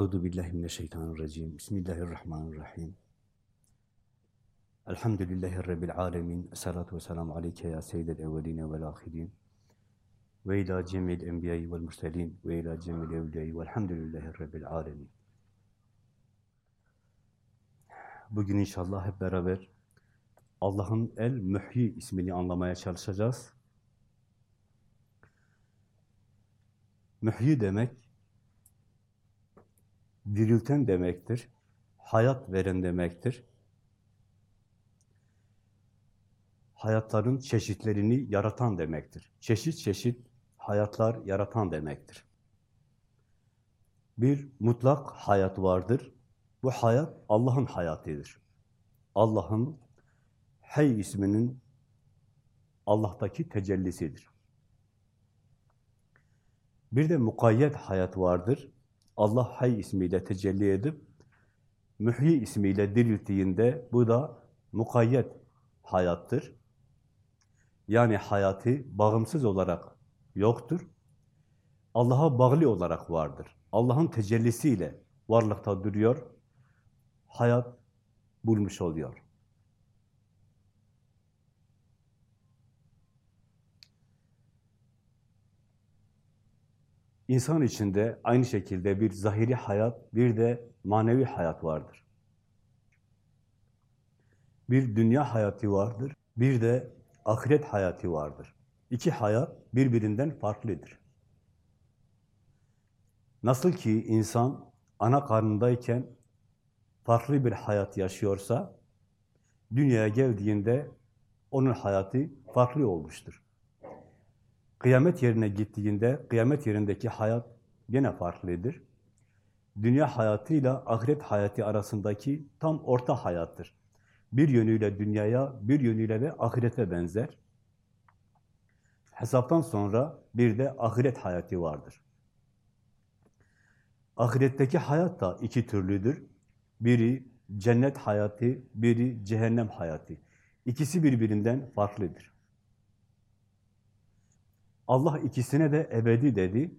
Euzu billahi mineşşeytanirracim. Bismillahirrahmanirrahim. Elhamdülillahi rabbil alamin. Essalatu vesselamu aleyke ya seyyidel evvelin ve'l ahirin. Ve ila cemil enbiya'i ve'l murselin ve ila cemil evliya'i ve'lhamdülillahi rabbil alamin. Bugün inşallah hep beraber Allah'ın El Mühyi ismini anlamaya çalışacağız. Mühyi demek dirilten demektir. Hayat veren demektir. Hayatların çeşitlerini yaratan demektir. Çeşit çeşit hayatlar yaratan demektir. Bir mutlak hayat vardır. Bu hayat Allah'ın hayatıdır. Allah'ın Hey isminin Allah'taki tecellisidir. Bir de mukayyet hayat vardır. Allah Hay ismiyle tecelli edip Mühyi ismiyle dirilttiğinde bu da mukayyet hayattır. Yani hayatı bağımsız olarak yoktur. Allah'a bağlı olarak vardır. Allah'ın tecellisiyle varlıkta duruyor, hayat bulmuş oluyor. İnsan içinde aynı şekilde bir zahiri hayat, bir de manevi hayat vardır. Bir dünya hayatı vardır, bir de ahiret hayatı vardır. İki hayat birbirinden farklıdır. Nasıl ki insan ana karnındayken farklı bir hayat yaşıyorsa, dünyaya geldiğinde onun hayatı farklı olmuştur. Kıyamet yerine gittiğinde, kıyamet yerindeki hayat gene farklıdır. Dünya hayatıyla ahiret hayatı arasındaki tam orta hayattır. Bir yönüyle dünyaya, bir yönüyle de ahirete benzer. Hesaptan sonra bir de ahiret hayatı vardır. Ahiretteki hayat da iki türlüdür. Biri cennet hayatı, biri cehennem hayatı. İkisi birbirinden farklıdır. Allah ikisine de ebedi dedi.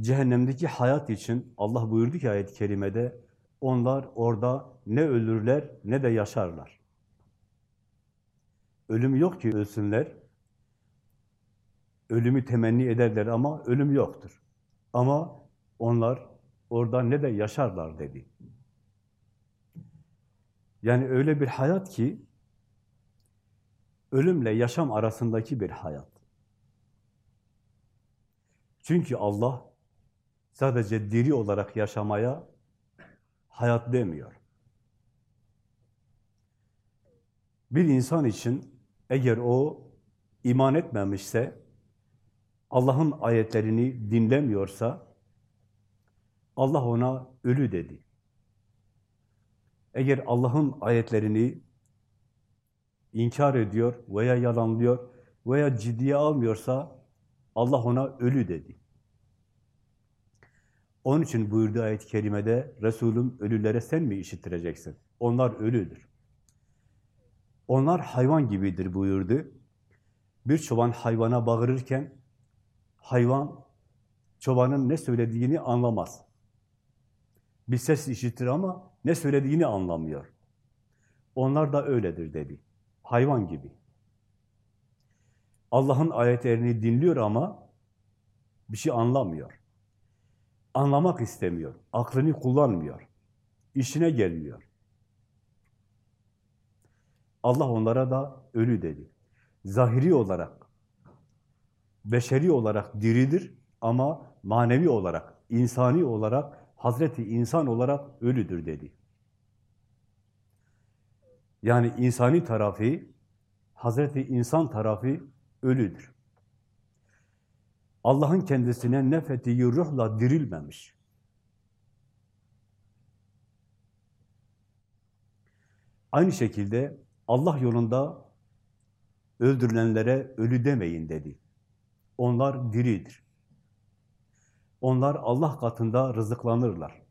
Cehennemdeki hayat için Allah buyurdu ki ayet-i kerimede, onlar orada ne ölürler ne de yaşarlar. Ölüm yok ki ölsünler. Ölümü temenni ederler ama ölüm yoktur. Ama onlar orada ne de yaşarlar dedi. Yani öyle bir hayat ki ölümle yaşam arasındaki bir hayat. Çünkü Allah sadece diri olarak yaşamaya hayat demiyor. Bir insan için eğer o iman etmemişse, Allah'ın ayetlerini dinlemiyorsa, Allah ona ölü dedi. Eğer Allah'ın ayetlerini inkar ediyor veya yalanlıyor veya ciddiye almıyorsa Allah ona ölü dedi. Onun için buyurduğu ayet-i kerimede Resulüm ölülere sen mi işittireceksin? Onlar ölüdür. Onlar hayvan gibidir buyurdu. Bir çoban hayvana bağırırken hayvan çobanın ne söylediğini anlamaz. Bir ses işitir ama ne söylediğini anlamıyor. Onlar da öyledir dedi. Hayvan gibi. Allah'ın ayetlerini dinliyor ama bir şey anlamıyor. Anlamak istemiyor. Aklını kullanmıyor. İşine gelmiyor. Allah onlara da ölü dedi. Zahiri olarak, beşeri olarak diridir ama manevi olarak, insani olarak, Hazreti insan olarak ölüdür dedi. Yani insani tarafı, Hazreti insan tarafı ölüdür. Allah'ın kendisine nefettiği ruhla dirilmemiş. Aynı şekilde Allah yolunda öldürülenlere ölü demeyin dedi. Onlar diridir. Onlar Allah katında rızıklanırlar.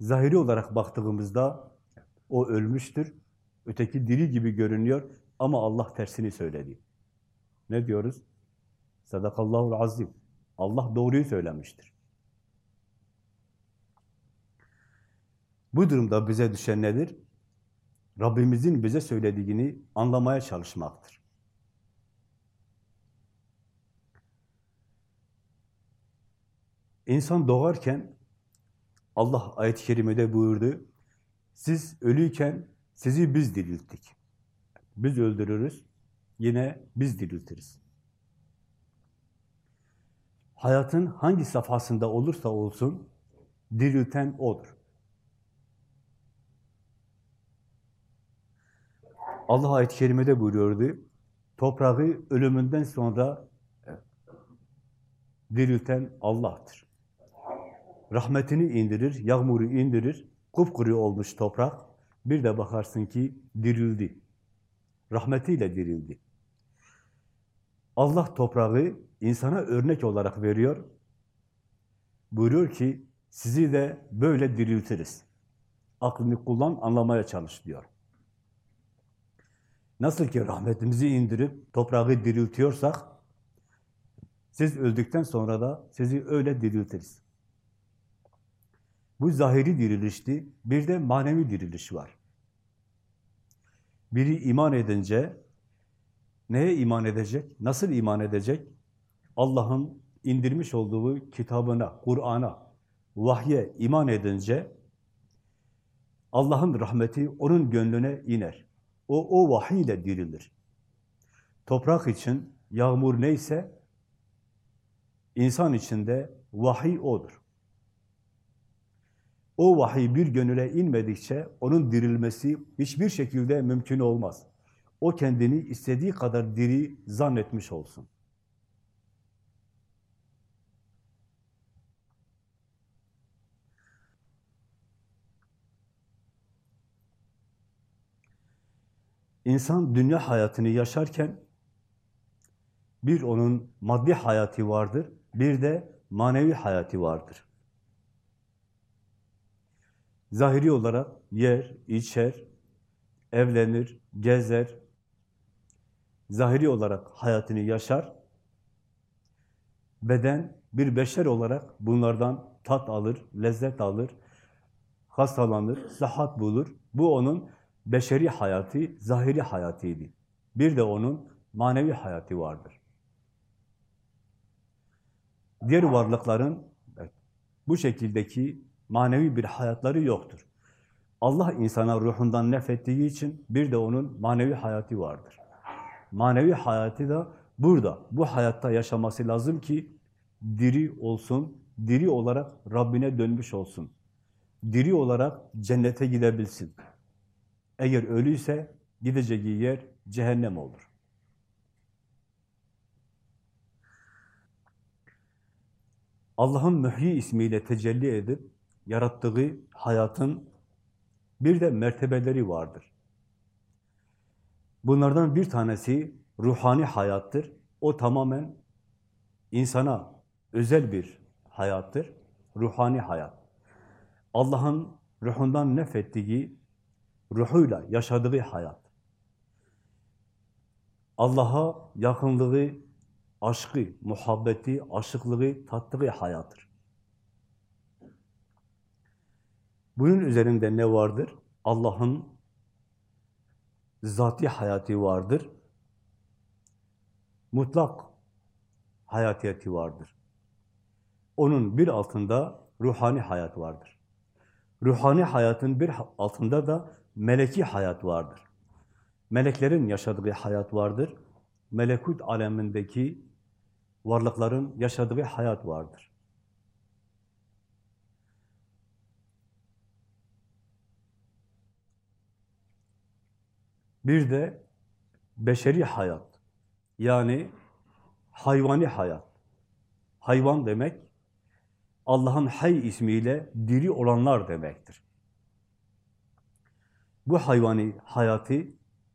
Zahiri olarak baktığımızda o ölmüştür, öteki diri gibi görünüyor ama Allah tersini söyledi. Ne diyoruz? Sadakallahu azim. Allah doğruyu söylemiştir. Bu durumda bize düşen nedir? Rabbimizin bize söylediğini anlamaya çalışmaktır. İnsan doğarken Allah ayet-i kerimede buyurdu. Siz ölüyken sizi biz dirilttik. Biz öldürürüz, yine biz diriltiriz. Hayatın hangi safhasında olursa olsun dirilten O'dur. Allah ayet-i kerimede buyuruyordu. Toprağı ölümünden sonra dirilten Allah'tır. Rahmetini indirir, yağmuru indirir, kupkuru olmuş toprak. Bir de bakarsın ki dirildi. Rahmetiyle dirildi. Allah toprağı insana örnek olarak veriyor. Buyuruyor ki sizi de böyle diriltiriz. Aklını kullan, anlamaya çalış diyor. Nasıl ki rahmetimizi indirip toprağı diriltiyorsak, siz öldükten sonra da sizi öyle diriltiriz. Bu zahiri dirilişti. Bir de manevi diriliş var. Biri iman edince neye iman edecek? Nasıl iman edecek? Allah'ın indirmiş olduğu kitabına, Kur'an'a, vahye iman edince Allah'ın rahmeti onun gönlüne iner. O, o vahiy ile dirilir. Toprak için yağmur neyse insan içinde vahiy odur. O vahiy bir gönüle inmedikçe onun dirilmesi hiçbir şekilde mümkün olmaz. O kendini istediği kadar diri zannetmiş olsun. İnsan dünya hayatını yaşarken bir onun maddi hayatı vardır, bir de manevi hayatı vardır. Zahiri olarak yer, içer, evlenir, gezer, zahiri olarak hayatını yaşar. Beden bir beşer olarak bunlardan tat alır, lezzet alır, hastalanır, sıhhat bulur. Bu onun beşeri hayatı, zahiri hayatıydı. Bir de onun manevi hayatı vardır. Diğer varlıkların bu şekildeki manevi bir hayatları yoktur. Allah insana ruhundan nefettiği için bir de onun manevi hayatı vardır. Manevi hayatı da burada, bu hayatta yaşaması lazım ki diri olsun, diri olarak Rabbine dönmüş olsun. Diri olarak cennete gidebilsin. Eğer ölüyse gideceği yer cehennem olur. Allah'ın mühyi ismiyle tecelli edip yarattığı hayatın bir de mertebeleri vardır. Bunlardan bir tanesi ruhani hayattır. O tamamen insana özel bir hayattır. Ruhani hayat. Allah'ın ruhundan nefettiği, ruhuyla yaşadığı hayat. Allah'a yakınlığı, aşkı, muhabbeti, aşıklığı tattığı hayattır. Bunun üzerinde ne vardır? Allah'ın zati hayatı vardır. Mutlak hayatiyeti vardır. Onun bir altında ruhani hayat vardır. Ruhani hayatın bir altında da meleki hayat vardır. Meleklerin yaşadığı hayat vardır. Melekut alemindeki varlıkların yaşadığı hayat vardır. Bir de beşeri hayat. Yani hayvani hayat. Hayvan demek Allah'ın hay ismiyle diri olanlar demektir. Bu hayvani hayatı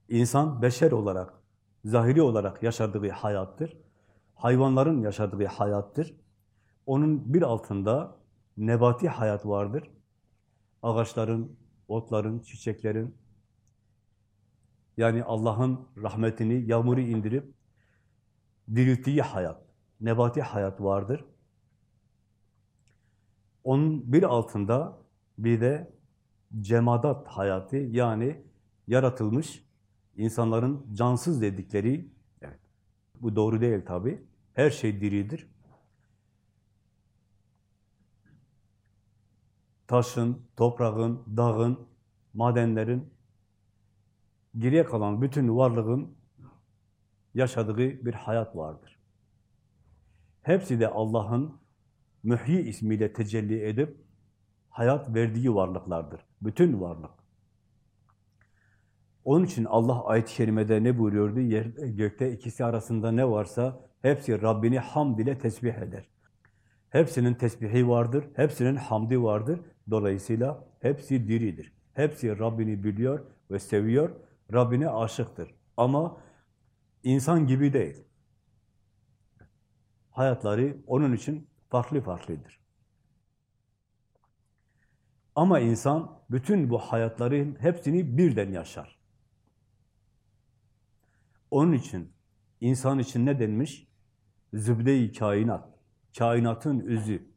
insan beşer olarak, zahiri olarak yaşadığı hayattır. Hayvanların yaşadığı hayattır. Onun bir altında nebati hayat vardır. Ağaçların, otların, çiçeklerin, yani Allah'ın rahmetini, yağmuru indirip dirilttiği hayat. nebati hayat vardır. Onun bir altında bir de cemadat hayatı yani yaratılmış insanların cansız dedikleri, evet, bu doğru değil tabi, her şey diridir. Taşın, toprağın, dağın, madenlerin, geriye kalan bütün varlığın yaşadığı bir hayat vardır. Hepsi de Allah'ın mühyi ismiyle tecelli edip hayat verdiği varlıklardır. Bütün varlık. Onun için Allah ayet-i kerimede ne buyuruyordu? Yer, gökte ikisi arasında ne varsa hepsi Rabbini hamd ile tesbih eder. Hepsinin tesbihi vardır, hepsinin hamdi vardır. Dolayısıyla hepsi diridir. Hepsi Rabbini biliyor ve seviyor, Rabbine aşıktır. Ama insan gibi değil. Hayatları onun için farklı farklıdır. Ama insan bütün bu hayatların hepsini birden yaşar. Onun için insan için ne denmiş? Zübde-i kainat, kainatın özü.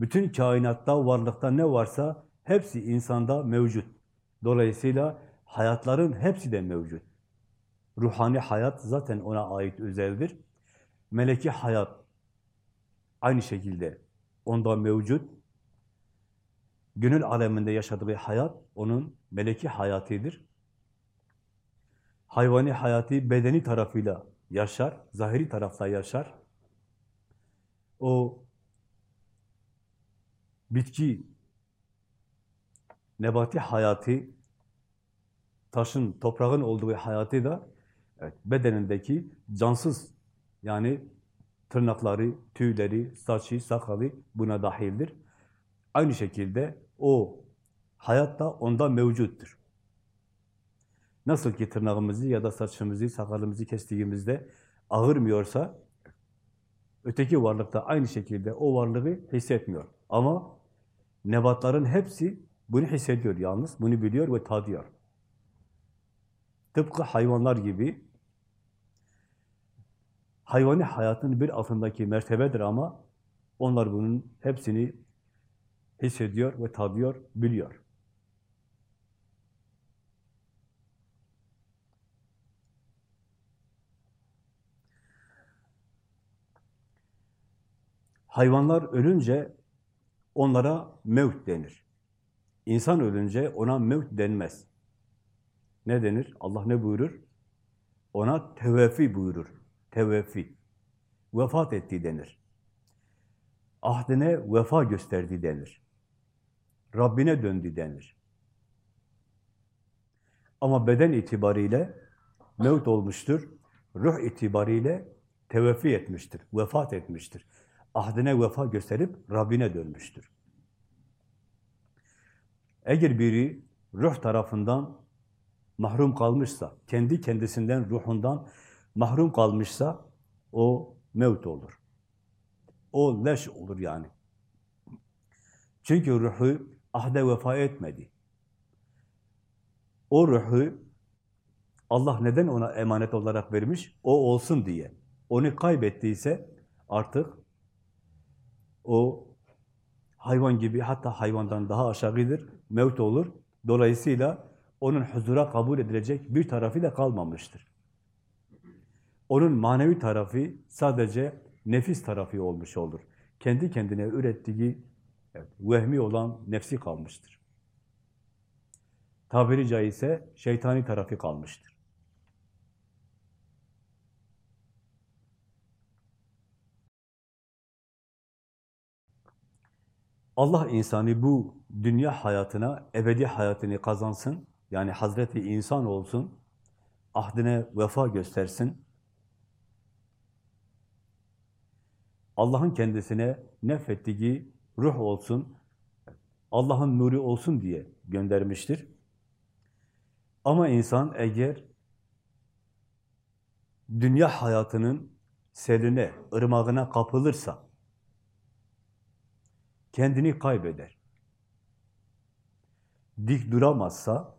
Bütün kainatta, varlıkta ne varsa hepsi insanda mevcut. Dolayısıyla hayatların hepsi de mevcut. Ruhani hayat zaten ona ait özeldir. Meleki hayat aynı şekilde onda mevcut. Gönül aleminde yaşadığı hayat onun meleki hayatıdır. Hayvani hayatı bedeni tarafıyla yaşar, zahiri tarafta yaşar. O bitki, nebati hayatı, taşın, toprağın olduğu hayatı da evet, bedenindeki cansız yani tırnakları, tüyleri, saçı, sakalı buna dahildir. Aynı şekilde o hayat da onda mevcuttur. Nasıl ki tırnağımızı ya da saçımızı, sakalımızı kestiğimizde ağırmıyorsa, öteki varlıkta aynı şekilde o varlığı hissetmiyor. Ama nebatların hepsi bunu hissediyor yalnız, bunu biliyor ve tadıyor. Tıpkı hayvanlar gibi, hayvani hayatın bir altındaki mertebedir ama onlar bunun hepsini hissediyor ve tadıyor, biliyor. Hayvanlar ölünce onlara mevt denir. İnsan ölünce ona mevt denmez. Ne denir? Allah ne buyurur? Ona teveffi buyurur. Teveffi. Vefat etti denir. Ahdine vefa gösterdi denir. Rabbine döndü denir. Ama beden itibariyle mevt olmuştur. Ruh itibariyle teveffi etmiştir, vefat etmiştir ahdine vefa gösterip Rabbine dönmüştür. Eğer biri ruh tarafından mahrum kalmışsa, kendi kendisinden, ruhundan mahrum kalmışsa, o mevt olur. O leş olur yani. Çünkü ruhu ahde vefa etmedi. O ruhu Allah neden ona emanet olarak vermiş? O olsun diye. Onu kaybettiyse artık o hayvan gibi hatta hayvandan daha aşağıdır, mevt olur. Dolayısıyla onun huzura kabul edilecek bir tarafı da kalmamıştır. Onun manevi tarafı sadece nefis tarafı olmuş olur. Kendi kendine ürettiği evet, vehmi olan nefsi kalmıştır. Tabiri caizse şeytani tarafı kalmıştır. Allah insanı bu dünya hayatına, ebedi hayatını kazansın, yani Hazreti insan olsun, ahdine vefa göstersin, Allah'ın kendisine nefettiği ruh olsun, Allah'ın nuru olsun diye göndermiştir. Ama insan eğer dünya hayatının seline, ırmağına kapılırsa, kendini kaybeder. Dik duramazsa,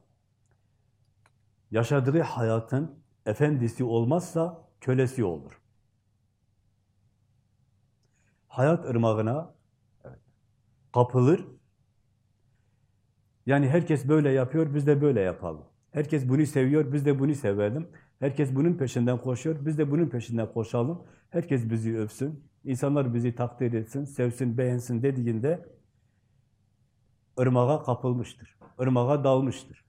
yaşadığı hayatın efendisi olmazsa kölesi olur. hayat ırmağına kapılır. Yani herkes böyle yapıyor, biz de böyle yapalım. Herkes bunu seviyor, biz de bunu sevelim. Herkes bunun peşinden koşuyor, biz de bunun peşinden koşalım. Herkes bizi övsün, insanlar bizi takdir etsin, sevsin, beğensin dediğinde ırmağa kapılmıştır, ırmağa dalmıştır.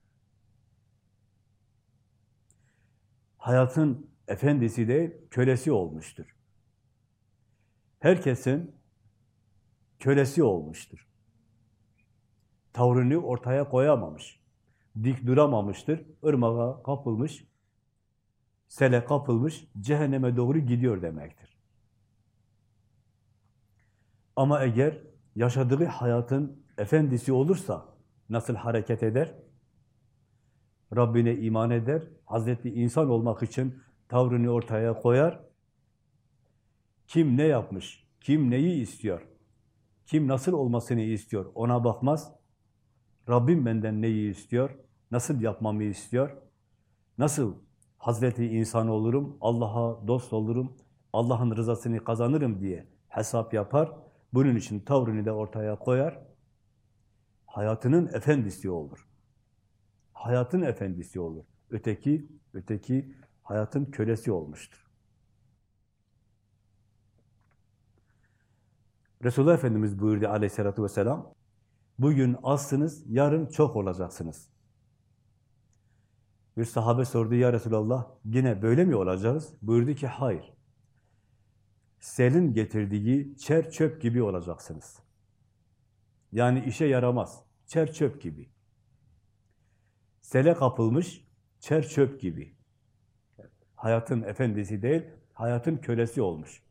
Hayatın efendisi de kölesi olmuştur. Herkesin kölesi olmuştur. Tavrını ortaya koyamamış, dik duramamıştır, ırmağa kapılmış, sele kapılmış, cehenneme doğru gidiyor demektir. Ama eğer yaşadığı hayatın efendisi olursa nasıl hareket eder? Rabbine iman eder, Hazreti insan olmak için tavrını ortaya koyar. Kim ne yapmış, kim neyi istiyor, kim nasıl olmasını istiyor ona bakmaz. Rabbim benden neyi istiyor, nasıl yapmamı istiyor, nasıl Hazreti insan olurum, Allah'a dost olurum, Allah'ın rızasını kazanırım diye hesap yapar. Bunun için tavrını da ortaya koyar. Hayatının efendisi olur. Hayatın efendisi olur. Öteki, öteki hayatın kölesi olmuştur. Resulullah Efendimiz buyurdu aleyhissalatü vesselam, bugün azsınız, yarın çok olacaksınız. Bir sahabe sordu, ya Resulallah, yine böyle mi olacağız? Buyurdu ki, hayır. Selin getirdiği çer çöp gibi olacaksınız. Yani işe yaramaz, çer çöp gibi. Sele kapılmış, çer çöp gibi. Hayatın efendisi değil, hayatın kölesi olmuş.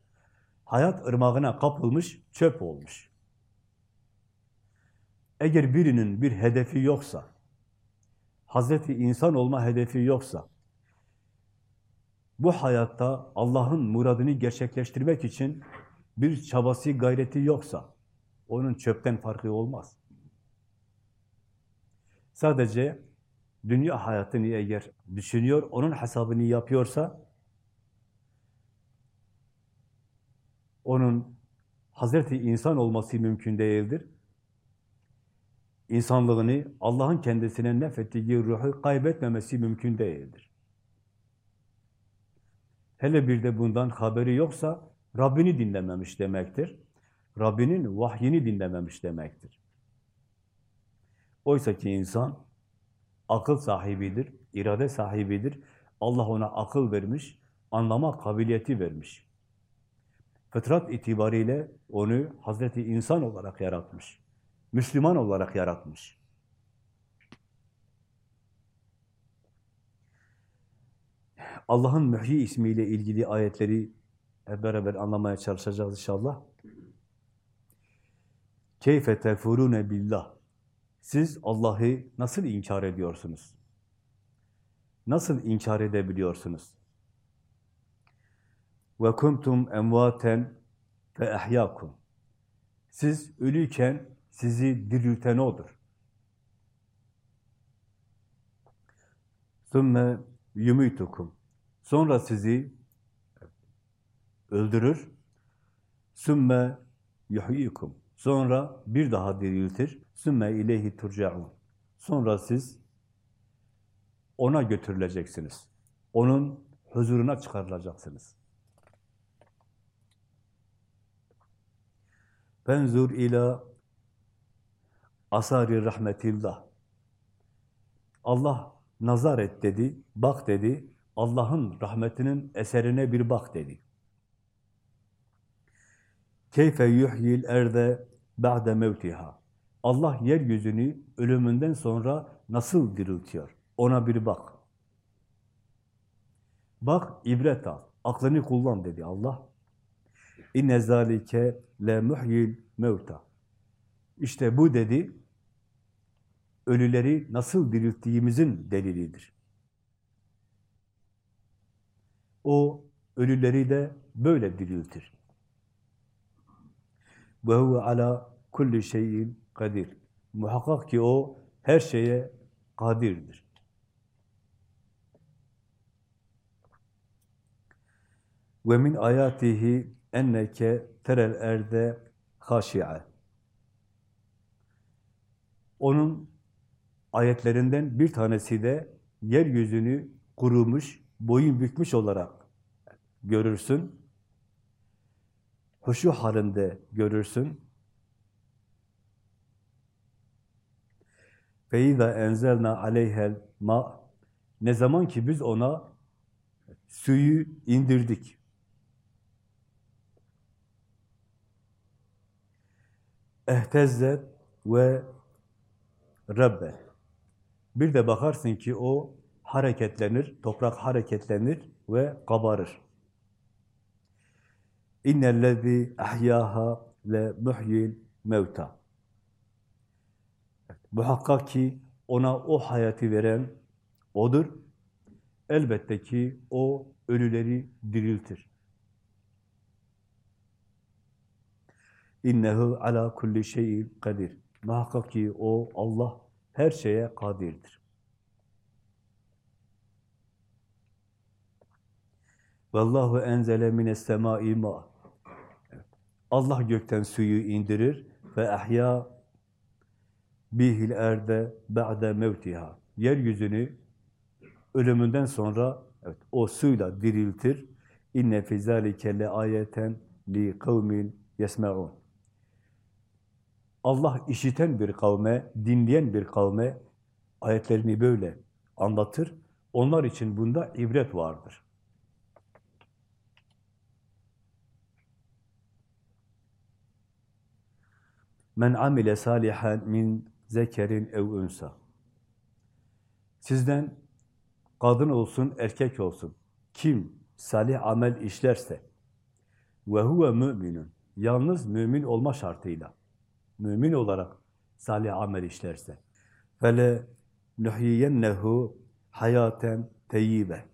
Hayat ırmağına kapılmış, çöp olmuş. Eğer birinin bir hedefi yoksa, Hazreti insan olma hedefi yoksa, bu hayatta Allah'ın muradını gerçekleştirmek için bir çabası, gayreti yoksa, onun çöpten farkı olmaz. Sadece dünya hayatını eğer düşünüyor, onun hesabını yapıyorsa, onun Hazreti insan olması mümkün değildir. İnsanlığını, Allah'ın kendisine nefettiği ruhu kaybetmemesi mümkün değildir. Hele bir de bundan haberi yoksa, Rabbini dinlememiş demektir. Rabbinin vahyini dinlememiş demektir. Oysa ki insan, akıl sahibidir, irade sahibidir. Allah ona akıl vermiş, anlama kabiliyeti vermiş. Fıtrat itibariyle onu Hazreti insan olarak yaratmış. Müslüman olarak yaratmış. Allah'ın Mühyi ismiyle ilgili ayetleri hep beraber anlamaya çalışacağız inşallah. Keyfe tekfurune billah. Siz Allah'ı nasıl inkar ediyorsunuz? Nasıl inkar edebiliyorsunuz? Ve kuntum emvaten ve ehyakum. Siz ölüyken sizi dirilten O'dur. Sümme yumitukum. Sonra sizi öldürür. Sümme yuhyikum. Sonra bir daha diriltir. Sümme ileyhi turcaun. Sonra siz ona götürüleceksiniz. Onun huzuruna çıkarılacaksınız. Benzur ila asari rahmetillah. Allah nazar et dedi, bak dedi. Allah'ın rahmetinin eserine bir bak dedi. Keyfe yuhyil erde ba'de mevtiha. Allah yeryüzünü ölümünden sonra nasıl diriltiyor? Ona bir bak. Bak, ibret al. Aklını kullan dedi Allah. İnne zalike le muhyil mevta. İşte bu dedi, ölüleri nasıl dirilttiğimizin delilidir. O ölüleri de böyle diriltir. Ve huve ala kulli şeyin kadir. Muhakkak ki o her şeye kadirdir. Ve min ayatihi enneke terel erde haşi'e. Onun ayetlerinden bir tanesi de yeryüzünü kurumuş, boyun bükmüş olarak görürsün. Huşu halinde görürsün. Feyda enzelna aleyhel ma ne zaman ki biz ona suyu indirdik. Ehtezzet ve Rabbe. Bir de bakarsın ki o hareketlenir, toprak hareketlenir ve kabarır. İnnellezî ahyâhâ le muhyil mevta. Muhakkak ki ona o hayatı veren O'dur. Elbette ki O ölüleri diriltir. İnnehu ala kulli şeyin kadir. Muhakkak ki O Allah her şeye kadirdir. Vallahu enzele mines semai ma. Allah gökten suyu indirir ve ahya bihil erde ba'de mevtiha. Yeryüzünü ölümünden sonra evet, o suyla diriltir. İnne fi zalike le ayeten li kavmin yesmeun. Allah işiten bir kavme, dinleyen bir kavme ayetlerini böyle anlatır. Onlar için bunda ibret vardır. Men amile salihan min zekerin ev unsa. Sizden kadın olsun, erkek olsun. Kim salih amel işlerse ve huve müminun. Yalnız mümin olma şartıyla. Mümin olarak salih amel işlerse. Fele nuhiyennehu hayaten teyyibe.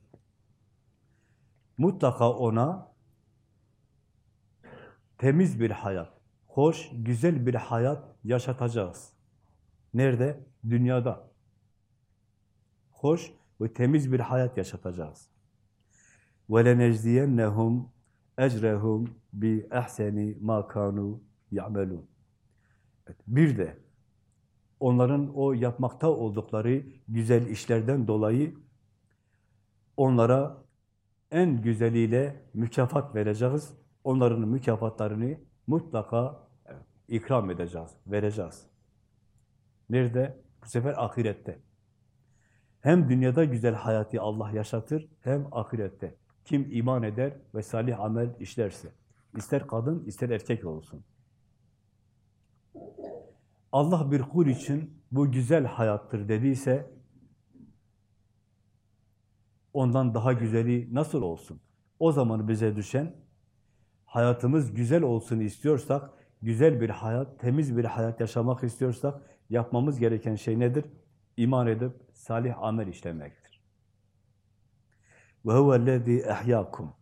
Mutlaka ona temiz bir hayat, hoş, güzel bir hayat yaşatacağız. Nerede? Dünyada. Hoş ve temiz bir hayat yaşatacağız. وَلَنَجْدِيَنَّهُمْ اَجْرَهُمْ بِاَحْسَنِ مَا كَانُوا يَعْمَلُونَ Bir de onların o yapmakta oldukları güzel işlerden dolayı onlara en güzeliyle mükafat vereceğiz. Onların mükafatlarını mutlaka ikram edeceğiz, vereceğiz. Nerede? Bu sefer ahirette. Hem dünyada güzel hayatı Allah yaşatır, hem ahirette. Kim iman eder ve salih amel işlerse. ister kadın, ister erkek olsun. Allah bir kul için bu güzel hayattır dediyse, ondan daha güzeli nasıl olsun? O zaman bize düşen, hayatımız güzel olsun istiyorsak, güzel bir hayat, temiz bir hayat yaşamak istiyorsak, yapmamız gereken şey nedir? İman edip salih amel işlemektir. Ve huvellezî ehyâkum.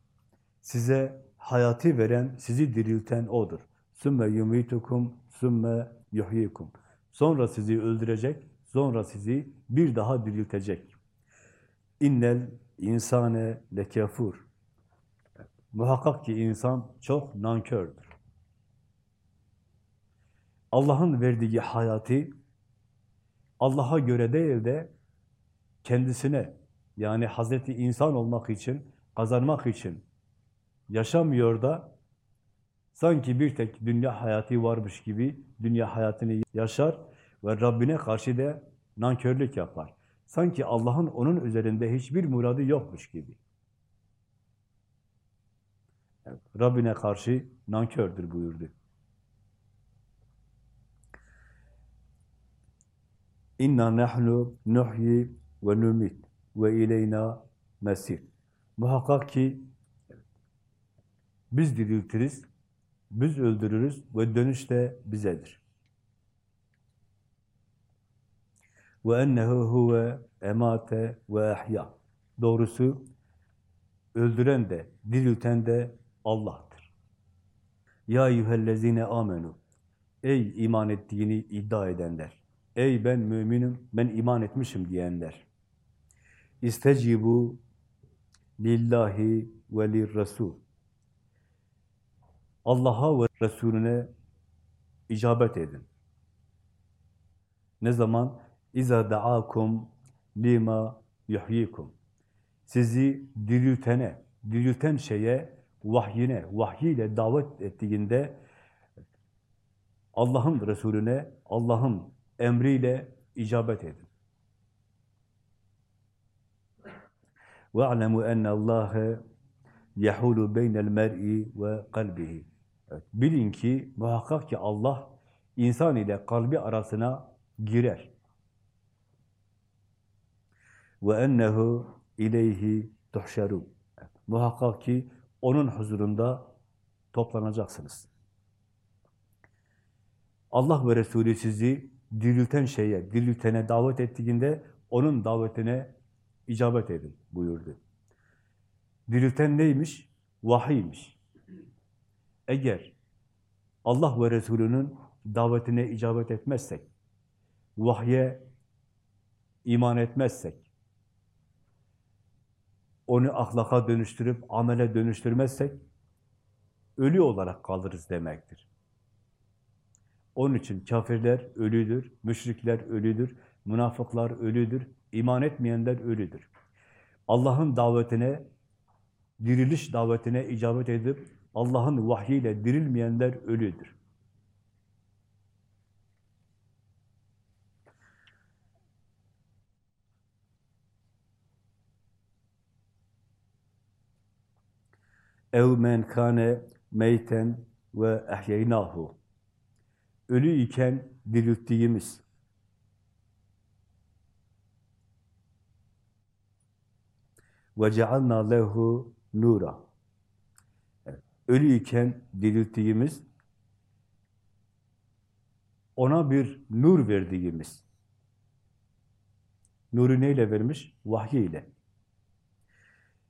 Size hayatı veren, sizi dirilten O'dur. Sümme yumitukum, sümme yuhyikum. Sonra sizi öldürecek, sonra sizi bir daha diriltecek. İnnel insane lekefur. Muhakkak ki insan çok nankördür. Allah'ın verdiği hayatı Allah'a göre değil de kendisine yani Hazreti insan olmak için, kazanmak için yaşamıyor da sanki bir tek dünya hayatı varmış gibi dünya hayatını yaşar ve Rabbine karşı da nankörlük yapar. Sanki Allah'ın onun üzerinde hiçbir muradı yokmuş gibi. Rabbine karşı nankördür buyurdu. İnna nahnu nuhyi ve numit ve ileyna mesir. Muhakkak ki biz diriltiriz, biz öldürürüz ve dönüş de bizedir. Ve ennehu huve emate ve ahya. Doğrusu öldüren de, dirilten de Allah'tır. Ya eyyühellezine amenu. Ey iman ettiğini iddia edenler. Ey ben müminim, ben iman etmişim diyenler. İstecibu lillahi ve lirrasul. Allah'a ve Resulüne icabet edin. Ne zaman? İza da'akum lima yuhyikum. Sizi diriltene, dirilten şeye, vahyine, vahyiyle davet ettiğinde Allah'ın Resulüne, Allah'ın emriyle icabet edin. وَاعْلَمُوا اَنَّ اللّٰهَ يَحُولُ بَيْنَ الْمَرْءِ وَقَلْبِهِ evet, Bilin ki, muhakkak ki Allah, insan ile kalbi arasına girer. وَاَنَّهُ اِلَيْهِ تُحْشَرُونَ evet, Muhakkak ki, onun huzurunda toplanacaksınız. Allah ve Resulü sizi dirilten şeye, diriltene davet ettiğinde onun davetine icabet edin buyurdu. Dirilten neymiş? Vahiymiş. Eğer Allah ve Resulünün davetine icabet etmezsek, vahye iman etmezsek, onu ahlaka dönüştürüp amele dönüştürmezsek, ölü olarak kalırız demektir. Onun için kafirler ölüdür, müşrikler ölüdür, münafıklar ölüdür, iman etmeyenler ölüdür. Allah'ın davetine, diriliş davetine icabet edip Allah'ın vahyiyle dirilmeyenler ölüdür. Ev men kane meyten ve ehyeynahu ölü iken dirilttiğimiz ve cealna lehu nura ölü iken dirilttiğimiz ona bir nur verdiğimiz nuru neyle vermiş? Vahiy ile.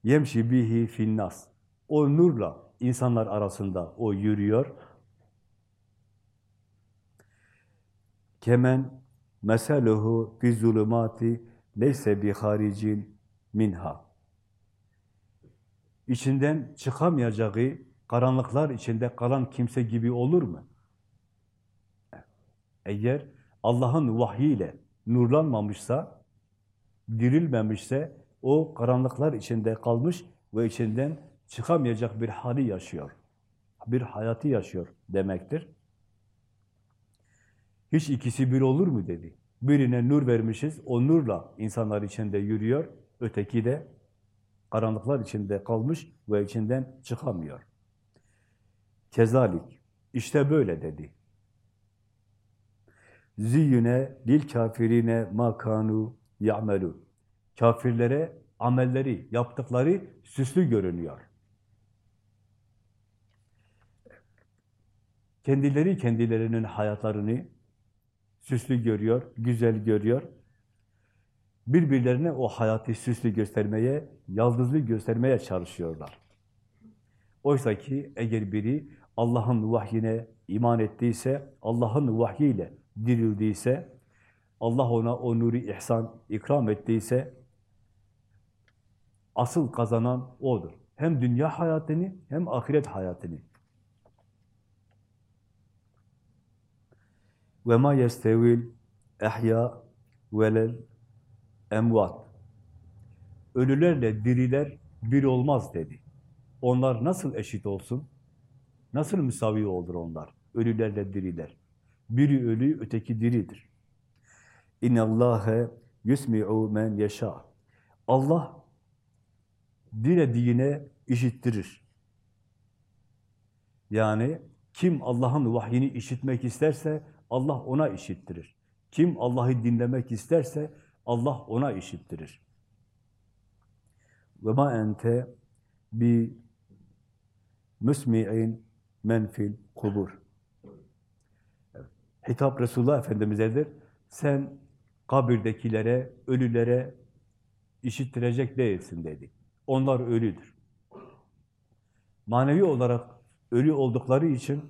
Yemşi bihi finnas. O nurla insanlar arasında o yürüyor. Kemen meseluhu fi zulumati leyse bi haricin minha. İçinden çıkamayacağı karanlıklar içinde kalan kimse gibi olur mu? Eğer Allah'ın vahyiyle nurlanmamışsa, dirilmemişse, o karanlıklar içinde kalmış ve içinden çıkamayacak bir hali yaşıyor. Bir hayatı yaşıyor demektir. Hiç ikisi bir olur mu dedi. Birine nur vermişiz, o nurla insanlar içinde yürüyor, öteki de karanlıklar içinde kalmış ve içinden çıkamıyor. Kezalik, işte böyle dedi. Ziyyüne lil kafirine makanu ya'melu. Kafirlere amelleri, yaptıkları süslü görünüyor. Kendileri kendilerinin hayatlarını süslü görüyor, güzel görüyor. Birbirlerine o hayatı süslü göstermeye, yaldızlı göstermeye çalışıyorlar. Oysa ki eğer biri Allah'ın vahyine iman ettiyse, Allah'ın vahyiyle dirildiyse, Allah ona o nuru ihsan, ikram ettiyse, asıl kazanan O'dur. Hem dünya hayatını hem ahiret hayatını. Ve ma yestevil ehya velel emvat. Ölülerle diriler bir olmaz dedi. Onlar nasıl eşit olsun? Nasıl müsavi olur onlar? Ölülerle diriler. Biri ölü, öteki diridir. İnne Allahe yusmi'u men yeşâ. Allah dilediğine işittirir. Yani kim Allah'ın vahyini işitmek isterse Allah ona işittirir. Kim Allah'ı dinlemek isterse Allah ona işittirir. Ve ma ente bi musmi'in menfil kubur. Hitap Resulullah Efendimiz'edir. Sen kabirdekilere, ölülere işittirecek değilsin dedi. Onlar ölüdür. Manevi olarak ölü oldukları için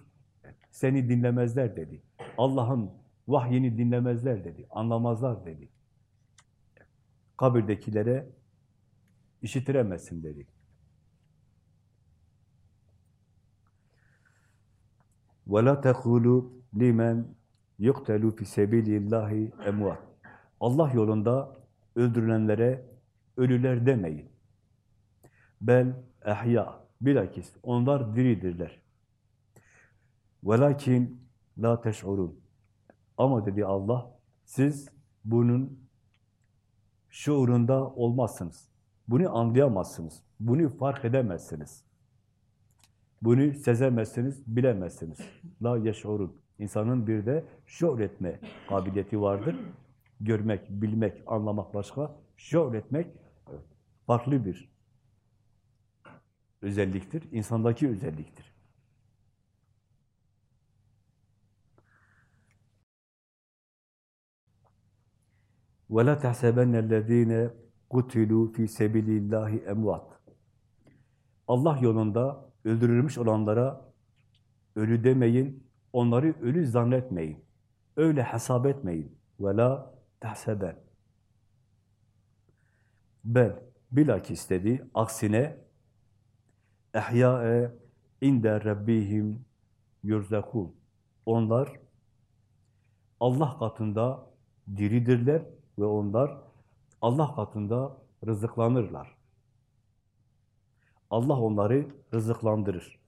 seni dinlemezler dedi. Allah'ın vahyini dinlemezler dedi. Anlamazlar dedi. Kabirdekilere işitiremezsin dedi. وَلَا تَقُولُوا لِمَنْ يُقْتَلُوا فِي سَبِيلِ اللّٰهِ اَمْوَاتٍ Allah yolunda öldürülenlere ölüler demeyin. Bel ehya. Bilakis onlar diridirler. Velakin la teş'urun. Ama dedi Allah, siz bunun şuurunda olmazsınız. Bunu anlayamazsınız. Bunu fark edemezsiniz. Bunu sezemezsiniz, bilemezsiniz. La yeş'urun. İnsanın bir de şuur etme kabiliyeti vardır. Görmek, bilmek, anlamak başka. Şuur etmek farklı bir özelliktir. İnsandaki özelliktir. وَلَا تَحْسَبَنَّ الَّذ۪ينَ قُتِلُوا ف۪ي سَبِلِ اللّٰهِ اَمْوَاتٍ Allah yolunda öldürülmüş olanlara ölü demeyin, onları ölü zannetmeyin. Öyle hesap etmeyin. وَلَا تَحْسَبَنْ Bel, bilakis dedi, aksine ehyâe inde rabbihim yurzakûn. Onlar Allah katında diridirler ve onlar Allah katında rızıklanırlar. Allah onları rızıklandırır.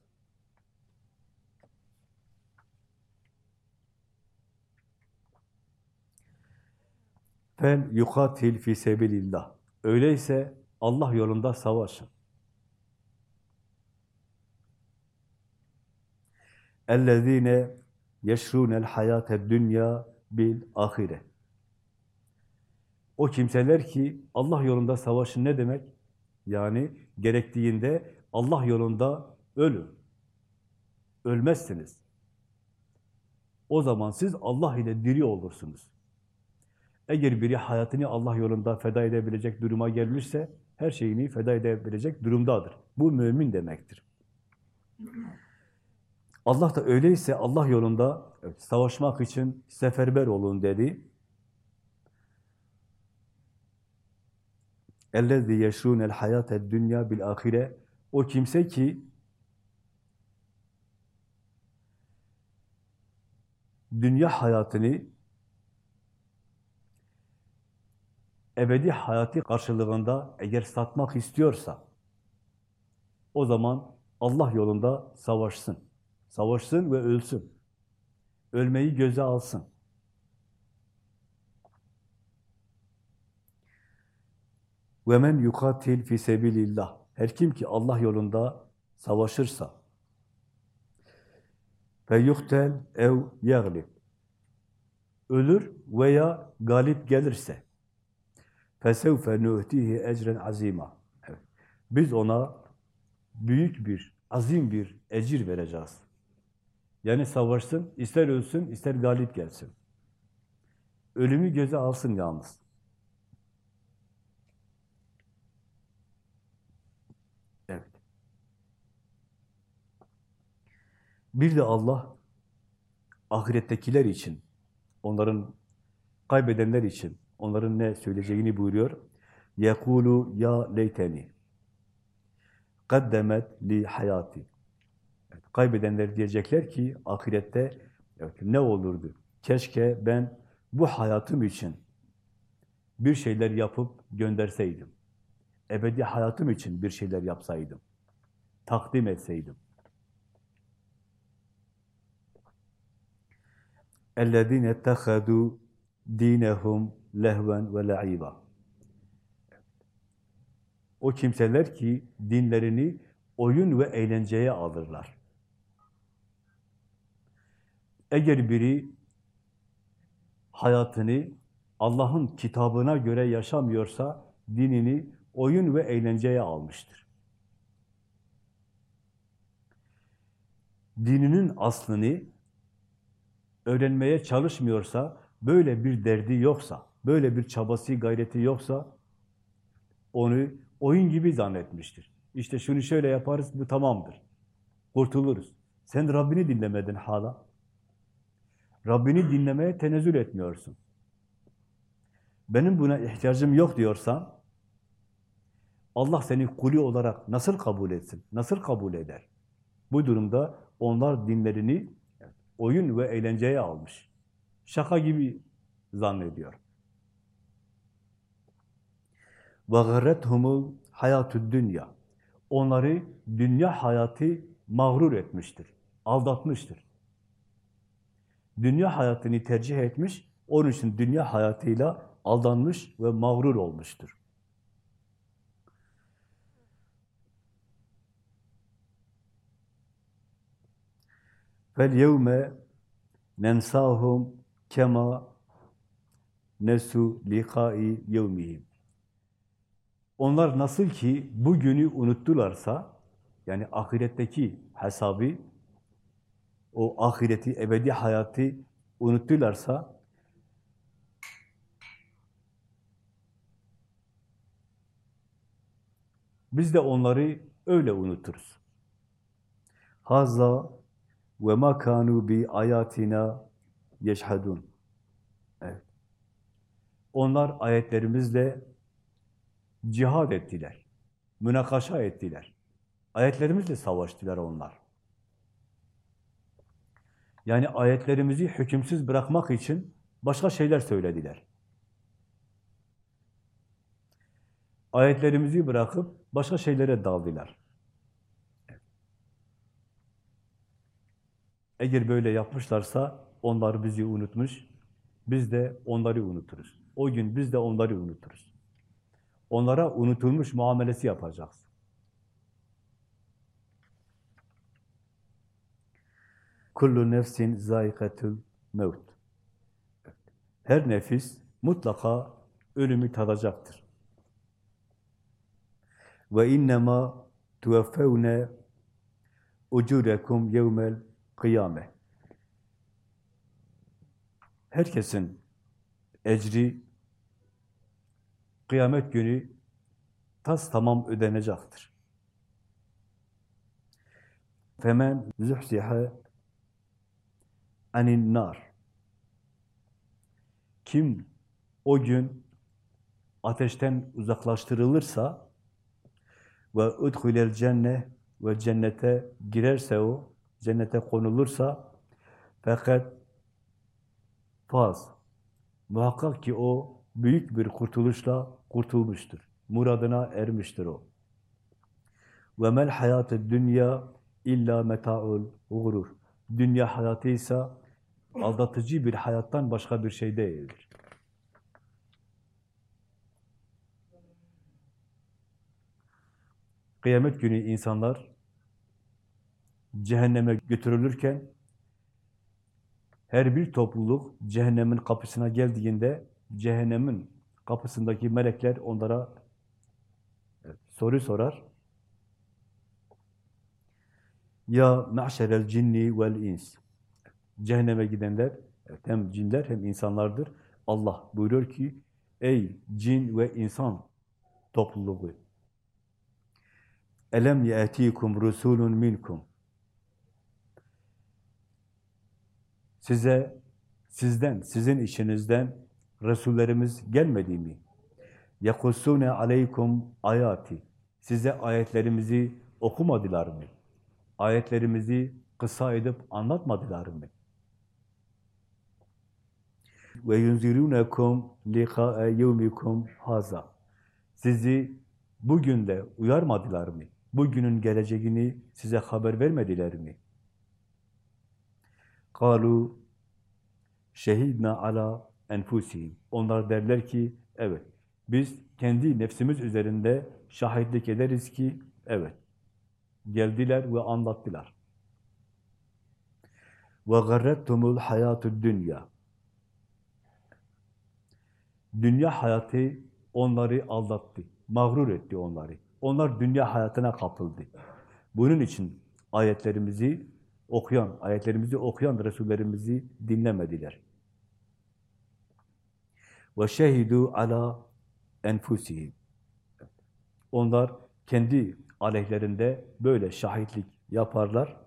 Fel yukatil fi sebilillah. Öyleyse Allah yolunda savaşın. اَلَّذ۪ينَ يَشْرُونَ الْحَيَاةَ الدُّنْيَا بِالْآخِرَةِ o kimseler ki Allah yolunda savaşın ne demek? Yani gerektiğinde Allah yolunda ölün. Ölmezsiniz. O zaman siz Allah ile diri olursunuz. Eğer biri hayatını Allah yolunda feda edebilecek duruma gelmişse, her şeyini feda edebilecek durumdadır. Bu mümin demektir. Allah da öyleyse Allah yolunda evet, savaşmak için seferber olun dedi. اَلَّذِي يَشْرُونَ الْحَيَاةَ الدُّنْيَا بِالْآخِرَةِ O kimse ki dünya hayatını ebedi hayatı karşılığında eğer satmak istiyorsa o zaman Allah yolunda savaşsın. Savaşsın ve ölsün. Ölmeyi göze alsın. وَمَنْ يُقَاتِلْ فِي سَبِيلِ اللّٰهِ Her kim ki Allah yolunda savaşırsa فَيُخْتَلْ ev يَغْلِبْ Ölür veya galip gelirse فَسَوْفَ نُؤْتِهِ اَجْرًا عَظِيمًا evet. Biz ona büyük bir, azim bir ecir vereceğiz. Yani savaşsın, ister ölsün, ister galip gelsin. Ölümü göze alsın yalnız. Bir de Allah ahirettekiler için, onların kaybedenler için, onların ne söyleyeceğini buyuruyor. Yekulu ya leyteni kaddemet li hayati. Evet, kaybedenler diyecekler ki ahirette evet, ne olurdu? Keşke ben bu hayatım için bir şeyler yapıp gönderseydim. Ebedi hayatım için bir şeyler yapsaydım. Takdim etseydim. اَلَّذ۪ينَ اتَّخَذُوا dinehum lehven ve la'iba. O kimseler ki dinlerini oyun ve eğlenceye alırlar. Eğer biri hayatını Allah'ın kitabına göre yaşamıyorsa dinini oyun ve eğlenceye almıştır. Dininin aslını öğrenmeye çalışmıyorsa, böyle bir derdi yoksa, böyle bir çabası, gayreti yoksa onu oyun gibi zannetmiştir. İşte şunu şöyle yaparız, bu tamamdır. Kurtuluruz. Sen Rabbini dinlemedin hala. Rabbini dinlemeye tenezzül etmiyorsun. Benim buna ihtiyacım yok diyorsan, Allah seni kulü olarak nasıl kabul etsin? Nasıl kabul eder? Bu durumda onlar dinlerini oyun ve eğlenceye almış. Şaka gibi zannediyor. وَغَرَّتْهُمُ hayatü dünya. Onları dünya hayatı mağrur etmiştir, aldatmıştır. Dünya hayatını tercih etmiş, onun için dünya hayatıyla aldanmış ve mağrur olmuştur. Fel yevme nensahum kema nesu likai yevmihim. Onlar nasıl ki bugünü unuttularsa, yani ahiretteki hesabı, o ahireti, ebedi hayatı unuttularsa, biz de onları öyle unuturuz. Hazza ve ma kanu bi ayatina yeşhedun. Evet. Onlar ayetlerimizle cihad ettiler. Münakaşa ettiler. Ayetlerimizle savaştılar onlar. Yani ayetlerimizi hükümsüz bırakmak için başka şeyler söylediler. Ayetlerimizi bırakıp başka şeylere daldılar. Eğer böyle yapmışlarsa onlar bizi unutmuş, biz de onları unuturuz. O gün biz de onları unuturuz. Onlara unutulmuş muamelesi yapacağız. Kullu nefsin zâikatul mevt. Her nefis mutlaka ölümü tadacaktır. Ve innema tuveffevne ucurekum yevmel kıyame. Herkesin ecri kıyamet günü tas tamam ödenecektir. Femen zuhsiha anin nar. Kim o gün ateşten uzaklaştırılırsa ve udhulel cenne ve cennete girerse o, cennete konulursa fakat faz. Muhakkak ki o büyük bir kurtuluşla kurtulmuştur. Muradına ermiştir o. Ve mel hayatı dünya illa metaul gurur. Dünya hayatı ise aldatıcı bir hayattan başka bir şey değildir. Kıyamet günü insanlar cehenneme götürülürken her bir topluluk cehennemin kapısına geldiğinde cehennemin kapısındaki melekler onlara soru sorar. Ya ma'şerel cinni vel ins. Cehenneme gidenler hem cinler hem insanlardır. Allah buyuruyor ki ey cin ve insan topluluğu Elem ye'tikum rusulun minkum Size sizden, sizin işinizden Resullerimiz gelmedi mi? يَقُسُّونَ aleykum ayati. Size ayetlerimizi okumadılar mı? Ayetlerimizi kısa edip anlatmadılar mı? Ve yunzirunekum liqa'a yevmikum haza. Sizi bugün de uyarmadılar mı? Bugünün geleceğini size haber vermediler mi? Kalu şehidna ala enfusihim. Onlar derler ki evet biz kendi nefsimiz üzerinde şahitlik ederiz ki evet geldiler ve anlattılar. Ve garrettumul hayatud dünya. Dünya hayatı onları aldattı, mağrur etti onları. Onlar dünya hayatına kapıldı. Bunun için ayetlerimizi okuyan, ayetlerimizi okuyan Resullerimizi dinlemediler. Ve şehidu ala enfusihim. Onlar kendi aleyhlerinde böyle şahitlik yaparlar.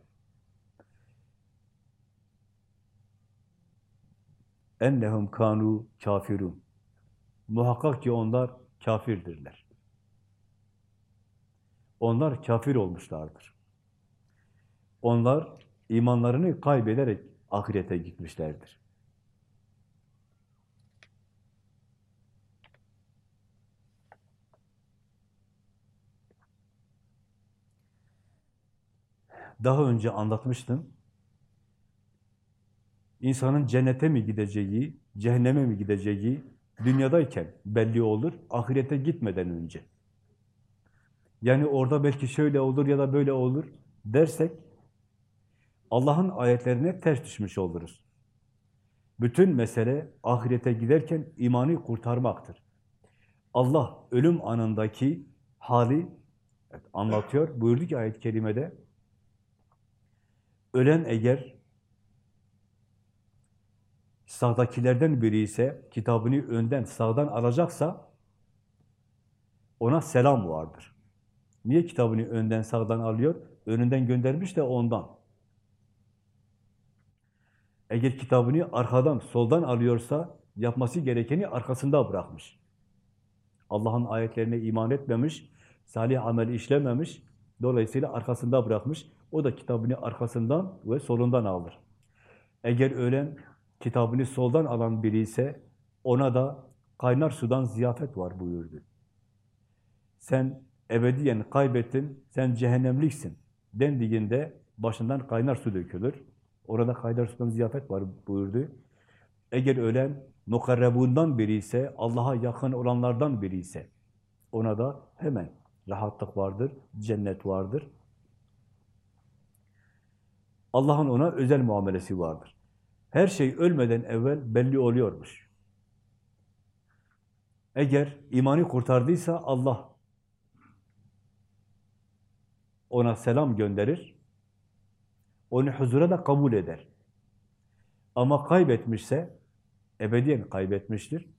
Ennehum kanu kafirun. Muhakkak ki onlar kafirdirler. Onlar kafir olmuşlardır. Onlar imanlarını kaybederek ahirete gitmişlerdir. Daha önce anlatmıştım. İnsanın cennete mi gideceği, cehenneme mi gideceği dünyadayken belli olur, ahirete gitmeden önce. Yani orada belki şöyle olur ya da böyle olur dersek, Allah'ın ayetlerine ters düşmüş oluruz. Bütün mesele ahirete giderken imanı kurtarmaktır. Allah ölüm anındaki hali anlatıyor. Buyurdu ki ayet-i kerimede, ölen eğer sağdakilerden biri ise, kitabını önden, sağdan alacaksa, ona selam vardır. Niye kitabını önden, sağdan alıyor? Önünden göndermiş de ondan. Eğer kitabını arkadan, soldan alıyorsa, yapması gerekeni arkasında bırakmış. Allah'ın ayetlerine iman etmemiş, salih amel işlememiş, dolayısıyla arkasında bırakmış. O da kitabını arkasından ve solundan alır. Eğer ölen, kitabını soldan alan biri ise, ona da kaynar sudan ziyafet var buyurdu. Sen ebediyen kaybettin, sen cehennemliksin dendiğinde başından kaynar su dökülür. Orada kaynar sudan ziyafet var buyurdu. Eğer ölen mukarrebundan biri ise, Allah'a yakın olanlardan biri ise, ona da hemen rahatlık vardır, cennet vardır. Allah'ın ona özel muamelesi vardır. Her şey ölmeden evvel belli oluyormuş. Eğer imanı kurtardıysa Allah ona selam gönderir, onu huzura da kabul eder. Ama kaybetmişse, ebediyen kaybetmiştir.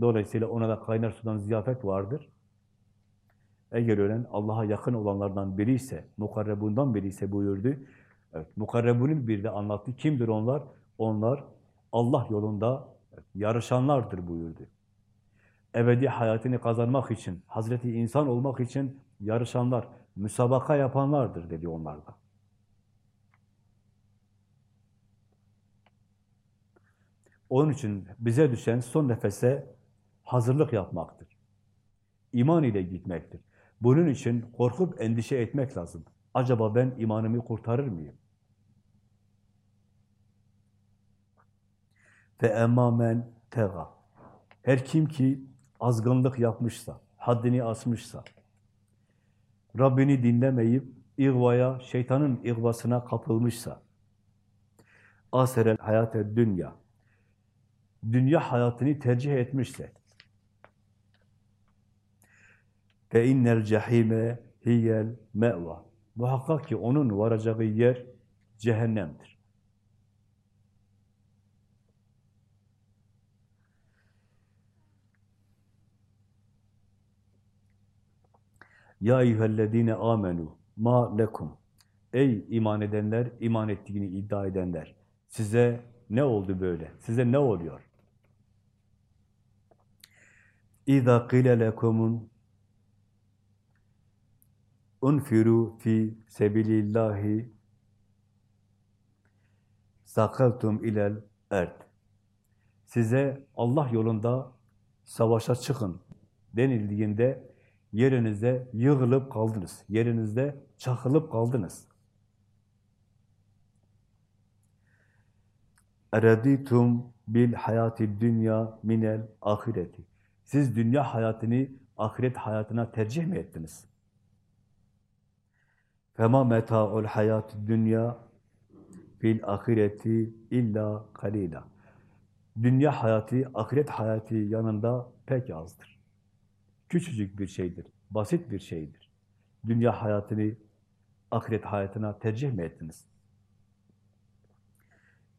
Dolayısıyla ona da kaynar sudan ziyafet vardır. Eğer ölen Allah'a yakın olanlardan biri ise, mukarrebundan biri ise buyurdu. Evet, mukarrebunun bir de anlattı. Kimdir onlar? Onlar Allah yolunda yarışanlardır buyurdu. Ebedi hayatını kazanmak için, Hazreti insan olmak için yarışanlar, müsabaka yapanlardır dedi onlarda. Onun için bize düşen son nefese hazırlık yapmaktır. İman ile gitmektir. Bunun için korkup endişe etmek lazım. Acaba ben imanımı kurtarır mıyım? Fe emamen tega. Her kim ki azgınlık yapmışsa, haddini asmışsa, Rabbini dinlemeyip ihvaya, şeytanın ihvasına kapılmışsa, aserel hayate dünya, dünya hayatını tercih etmişse, fe innel cehime hiyel me'va. Muhakkak ki onun varacağı yer cehennemdir. Ya eyyühellezine amenu ma lekum. Ey iman edenler, iman ettiğini iddia edenler. Size ne oldu böyle? Size ne oluyor? İza qile lekumun unfiru fi sebilillahi sakaltum ilel erd. Size Allah yolunda savaşa çıkın denildiğinde Yerinizde yığılıp kaldınız. Yerinizde çakılıp kaldınız. Ereditum bil hayati dünya minel ahireti. Siz dünya hayatını ahiret hayatına tercih mi ettiniz? Fema meta'ul hayati dünya fil ahireti illa kalila. Dünya hayatı, ahiret hayatı yanında pek azdır. Küçücük bir şeydir, basit bir şeydir. Dünya hayatını ahiret hayatına tercih mi ettiniz?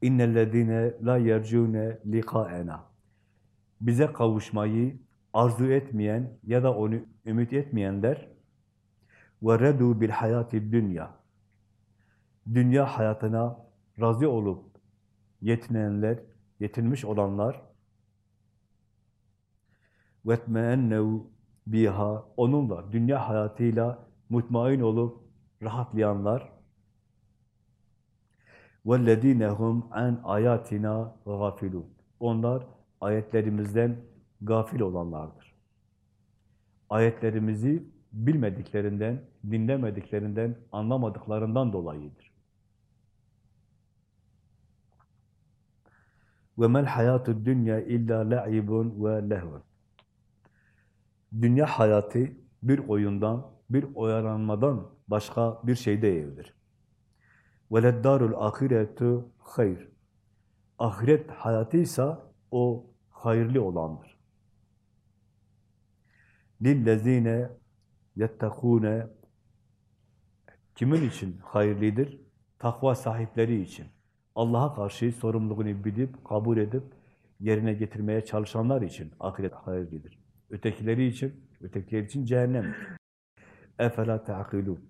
İnnellezîne la yercûne liqâena Bize kavuşmayı arzu etmeyen ya da onu ümit etmeyenler ve redû bil hayati dünya. Dünya hayatına razı olup yetinenler, yetinmiş olanlar وَتْمَأَنَّوْ biha, onunla, dünya hayatıyla mutmain olup rahatlayanlar, وَالَّذ۪ينَ هُمْ عَنْ آيَاتِنَا غَافِلُونَ Onlar ayetlerimizden gafil olanlardır. Ayetlerimizi bilmediklerinden, dinlemediklerinden, anlamadıklarından dolayıdır. وَمَا الْحَيَاتُ الدُّنْيَا اِلَّا لَعِبٌ وَلَهْوٌ Dünya hayatı bir oyundan, bir oyalanmadan başka bir şey değildir. وَلَدَّارُ الْآخِرَةُ hayr. Ahiret hayatıysa o hayırlı olandır. Lillezine yettekûne kimin için hayırlidir? Takva sahipleri için. Allah'a karşı sorumluluğunu bilip, kabul edip, yerine getirmeye çalışanlar için ahiret hayırlıdır. Ötekileri için, ötekileri için cehennemdir. Efela te'akilûn.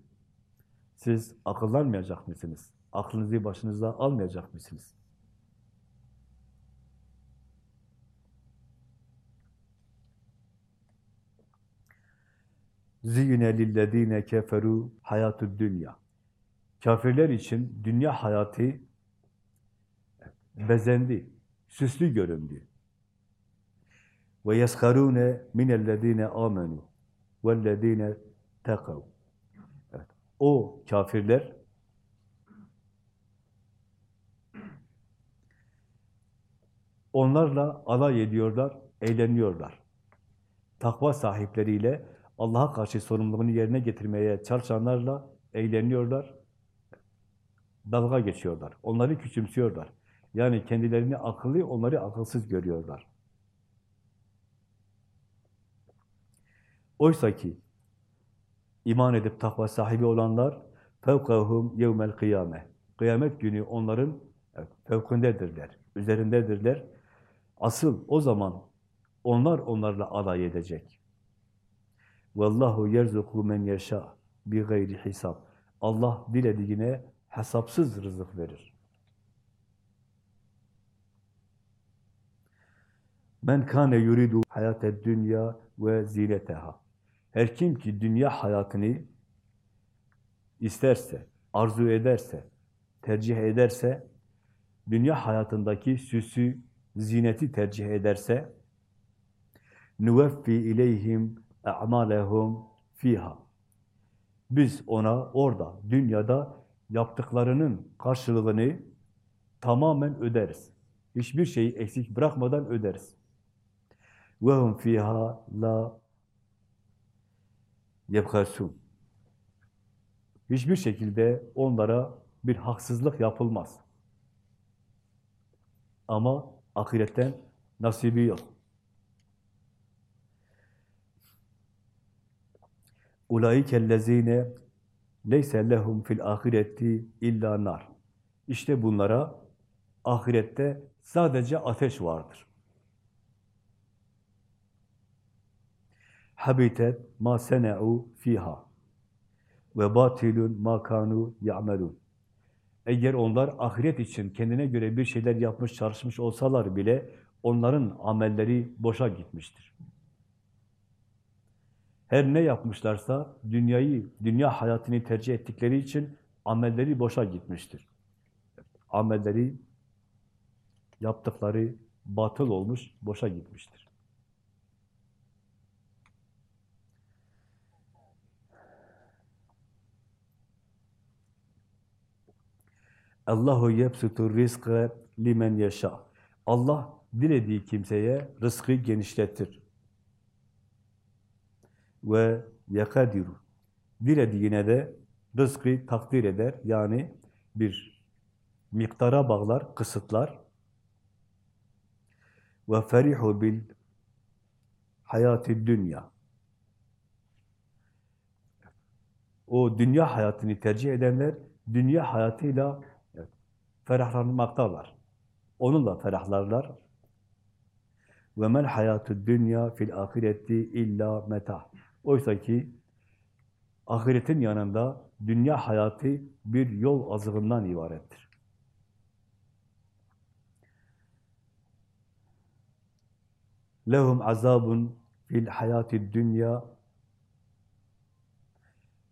Siz akıllanmayacak mısınız? Aklınızı başınıza almayacak mısınız? Ziyine lillezine keferu hayatud dünya. Kafirler için dünya hayatı bezendi, süslü göründü. Ve yesharune minellezine amenu vellezine tekav. Evet. O kafirler onlarla alay ediyorlar, eğleniyorlar. Takva sahipleriyle Allah'a karşı sorumluluğunu yerine getirmeye çalışanlarla eğleniyorlar, dalga geçiyorlar. Onları küçümsüyorlar. Yani kendilerini akıllı, onları akılsız görüyorlar. Oysa ki iman edip takva sahibi olanlar fevkahum yevmel kıyame. Kıyamet günü onların evet, üzerindedirler. Asıl o zaman onlar onlarla alay edecek. Vallahu yerzuku men yeşâ bi gayri hisab. Allah dilediğine hesapsız rızık verir. Men kâne yuridu hayated dünya ve zineteha. Her kim ki dünya hayatını isterse, arzu ederse, tercih ederse, dünya hayatındaki süsü, zineti tercih ederse, nuveffi ileyhim e'malehum fiha. Biz ona orada, dünyada yaptıklarının karşılığını tamamen öderiz. Hiçbir şeyi eksik bırakmadan öderiz. وَهُمْ فِيهَا la yebhasun. Hiçbir şekilde onlara bir haksızlık yapılmaz. Ama ahiretten nasibi yok. Ulaikellezine leyse lehum fil ahireti illa nar. İşte bunlara ahirette sadece ateş vardır. Habitet ma sena'u fiha ve batilun ma kanu ya'melun. Eğer onlar ahiret için kendine göre bir şeyler yapmış, çalışmış olsalar bile onların amelleri boşa gitmiştir. Her ne yapmışlarsa dünyayı, dünya hayatını tercih ettikleri için amelleri boşa gitmiştir. Amelleri, yaptıkları batıl olmuş, boşa gitmiştir. Allahu yebsutur rizqe limen yaşa. Allah dilediği kimseye rızkı genişletir. Ve yakadiru. Dilediğine de rızkı takdir eder. Yani bir miktara bağlar, kısıtlar. Ve ferihu bil hayati dünya. O dünya hayatını tercih edenler dünya hayatıyla ferahlanmaktalar. Onunla ferahlarlar. Ve mel hayatü dünya fil ahireti illa meta. Oysa ki ahiretin yanında dünya hayatı bir yol azığından ibarettir. Lehum azabun fil hayati dünya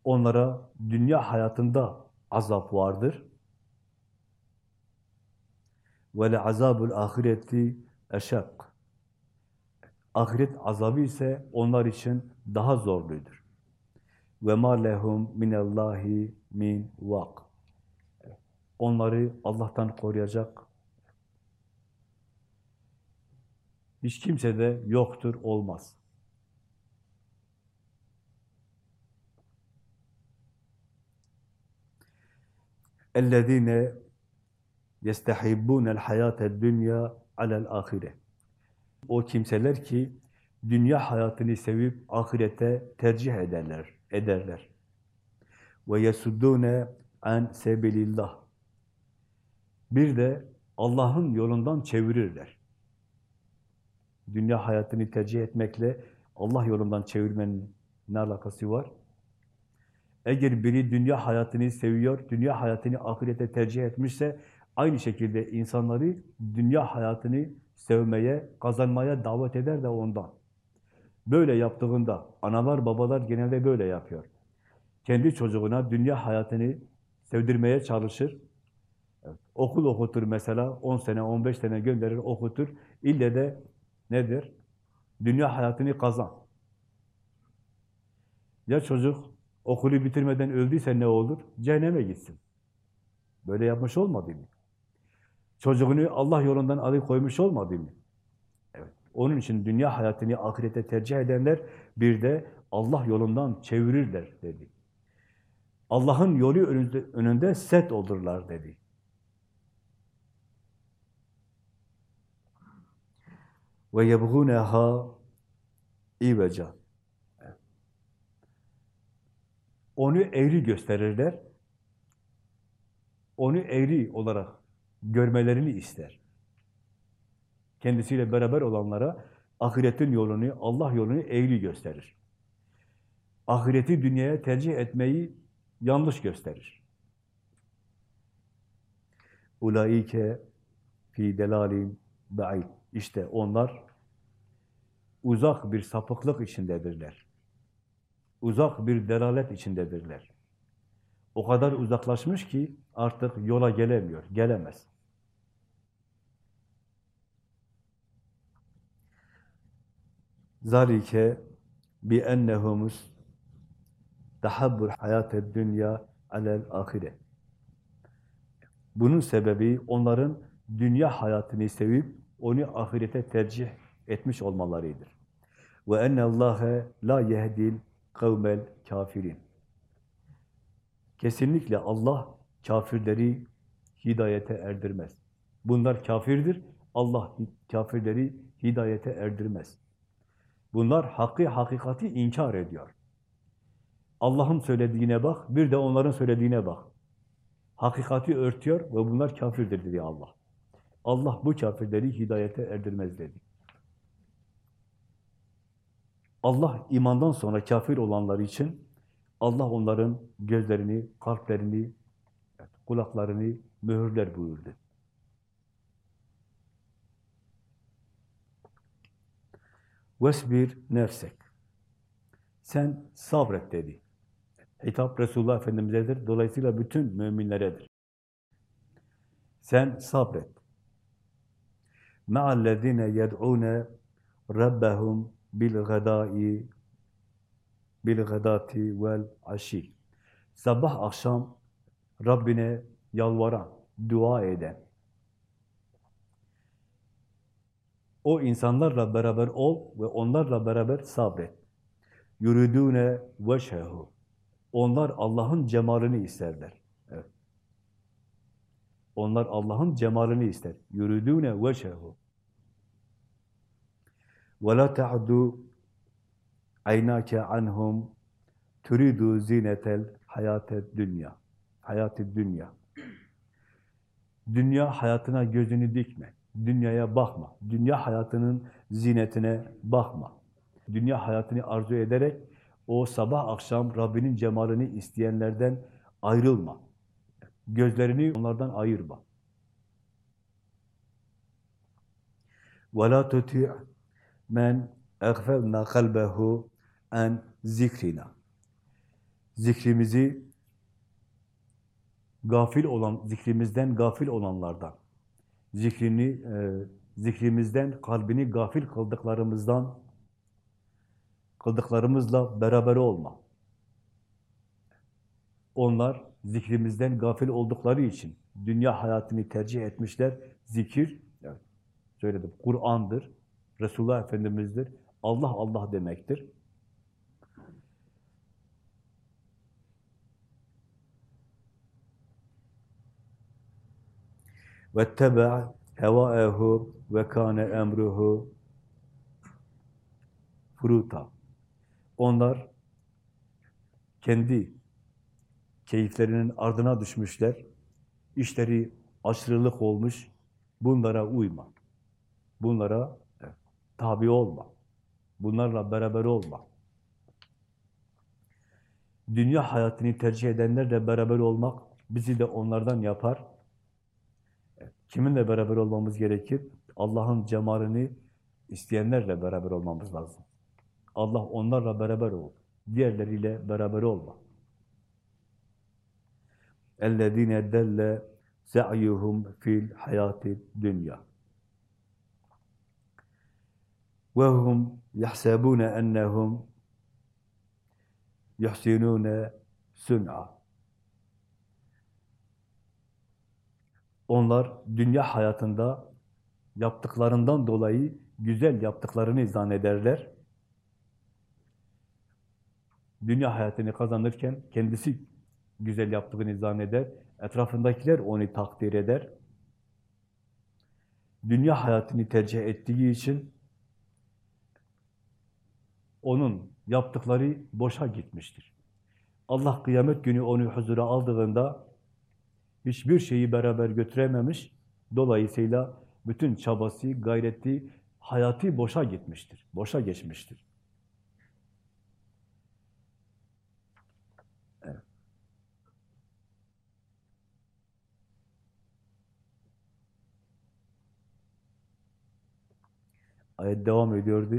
Onlara dünya hayatında azap vardır. Ve le azabul ahireti eşak. Ahiret azabı ise onlar için daha zorludur. Ve ma lehum minallahi min vak. Onları Allah'tan koruyacak hiç kimse de yoktur, olmaz. اَلَّذ۪ينَ يَسْتَحِبُّونَ الْحَيَاةَ الدُّنْيَا عَلَى الْآخِرَةِ o kimseler ki dünya hayatını sevip ahirete tercih ederler, ederler. Ve yesuddune an sebilillah. Bir de Allah'ın yolundan çevirirler. Dünya hayatını tercih etmekle Allah yolundan çevirmenin ne alakası var? Eğer biri dünya hayatını seviyor, dünya hayatını ahirete tercih etmişse, aynı şekilde insanları dünya hayatını sevmeye, kazanmaya davet eder de ondan. Böyle yaptığında, analar, babalar genelde böyle yapıyor. Kendi çocuğuna dünya hayatını sevdirmeye çalışır. Evet. Okul okutur mesela, 10 sene, 15 sene gönderir, okutur. İlle de nedir? Dünya hayatını kazan. Ya çocuk okulu bitirmeden öldüyse ne olur? Cehenneme gitsin. Böyle yapmış olmadı mı? Çocuğunu Allah yolundan alıkoymuş olmadı mı? Evet. Onun için dünya hayatını ahirete tercih edenler bir de Allah yolundan çevirirler dedi. Allah'ın yolu önünde, önünde set olurlar dedi. Ve yebğûneha iveca. Onu eğri gösterirler. Onu eğri olarak görmelerini ister. Kendisiyle beraber olanlara ahiretin yolunu, Allah yolunu eğri gösterir. Ahireti dünyaya tercih etmeyi yanlış gösterir. Ulaike fi delalin ba'id. İşte onlar uzak bir sapıklık içindedirler. Uzak bir delalet içindedirler. O kadar uzaklaşmış ki artık yola gelemiyor, gelemez. Zalike bi ennehumus tahabbul hayated dünya alel ahire. Bunun sebebi onların dünya hayatını sevip onu ahirete tercih etmiş olmalarıdır. Ve ennallâhe la yehdil kavmel kafirin. Kesinlikle Allah kafirleri hidayete erdirmez. Bunlar kafirdir. Allah kafirleri hidayete erdirmez. Bunlar hakkı, hakikati inkar ediyor. Allah'ın söylediğine bak, bir de onların söylediğine bak. Hakikati örtüyor ve bunlar kafirdir dedi Allah. Allah bu kafirleri hidayete erdirmez dedi. Allah imandan sonra kafir olanlar için Allah onların gözlerini, kalplerini, kulaklarını mühürler buyurdu. Vesbir nefsek. Sen sabret dedi. Hitap Resulullah Efendimiz'edir. Dolayısıyla bütün müminleredir. Sen sabret. Me'allezine yed'une rabbahum bil gadai bil gadati vel aşi. Sabah akşam Rabbine yalvaran, dua eden, o insanlarla beraber ol ve onlarla beraber sabret. Yuridune veşhehu. Onlar Allah'ın cemalini isterler. Evet. Onlar Allah'ın cemalini ister. Yuridune veşhehu. Ve la ta'du aynake anhum turidu zinetel hayated dünya. Hayatı dünya. Dünya hayatına gözünü dikme. Dünyaya bakma. Dünya hayatının zinetine bakma. Dünya hayatını arzu ederek o sabah akşam Rabbinin cemalini isteyenlerden ayrılma. Gözlerini onlardan ayırma. وَلَا تُتِعْ مَنْ اَغْفَلْنَا قَلْبَهُ en zikrina. Zikrimizi gafil olan, zikrimizden gafil olanlardan, zikrini, e, zikrimizden, kalbini gafil kıldıklarımızdan, kıldıklarımızla beraber olma. Onlar zikrimizden gafil oldukları için dünya hayatını tercih etmişler. Zikir, evet, söyledim, Kur'an'dır, Resulullah Efendimiz'dir, Allah Allah demektir. ve tebaa hevaehu ve kâne emruhu furuta. Onlar kendi keyiflerinin ardına düşmüşler. İşleri aşırılık olmuş. Bunlara uyma. Bunlara tabi olma. Bunlarla beraber olma. Dünya hayatını tercih edenlerle beraber olmak bizi de onlardan yapar. Kiminle beraber olmamız gerekir? Allah'ın cemalini isteyenlerle beraber olmamız lazım. Allah onlarla beraber ol. Diğerleriyle beraber olma. اَلَّذ۪ينَ دَلَّ سَعْيُهُمْ fil hayati dünya. وَهُمْ يَحْسَبُونَ اَنَّهُمْ يُحْسِنُونَ سُنْعًا Onlar dünya hayatında yaptıklarından dolayı güzel yaptıklarını zannederler. Dünya hayatını kazanırken kendisi güzel yaptığını zanneder. Etrafındakiler onu takdir eder. Dünya hayatını tercih ettiği için onun yaptıkları boşa gitmiştir. Allah kıyamet günü onu huzura aldığında hiçbir şeyi beraber götürememiş. Dolayısıyla bütün çabası, gayreti, hayatı boşa gitmiştir. Boşa geçmiştir. Ayet devam ediyordu.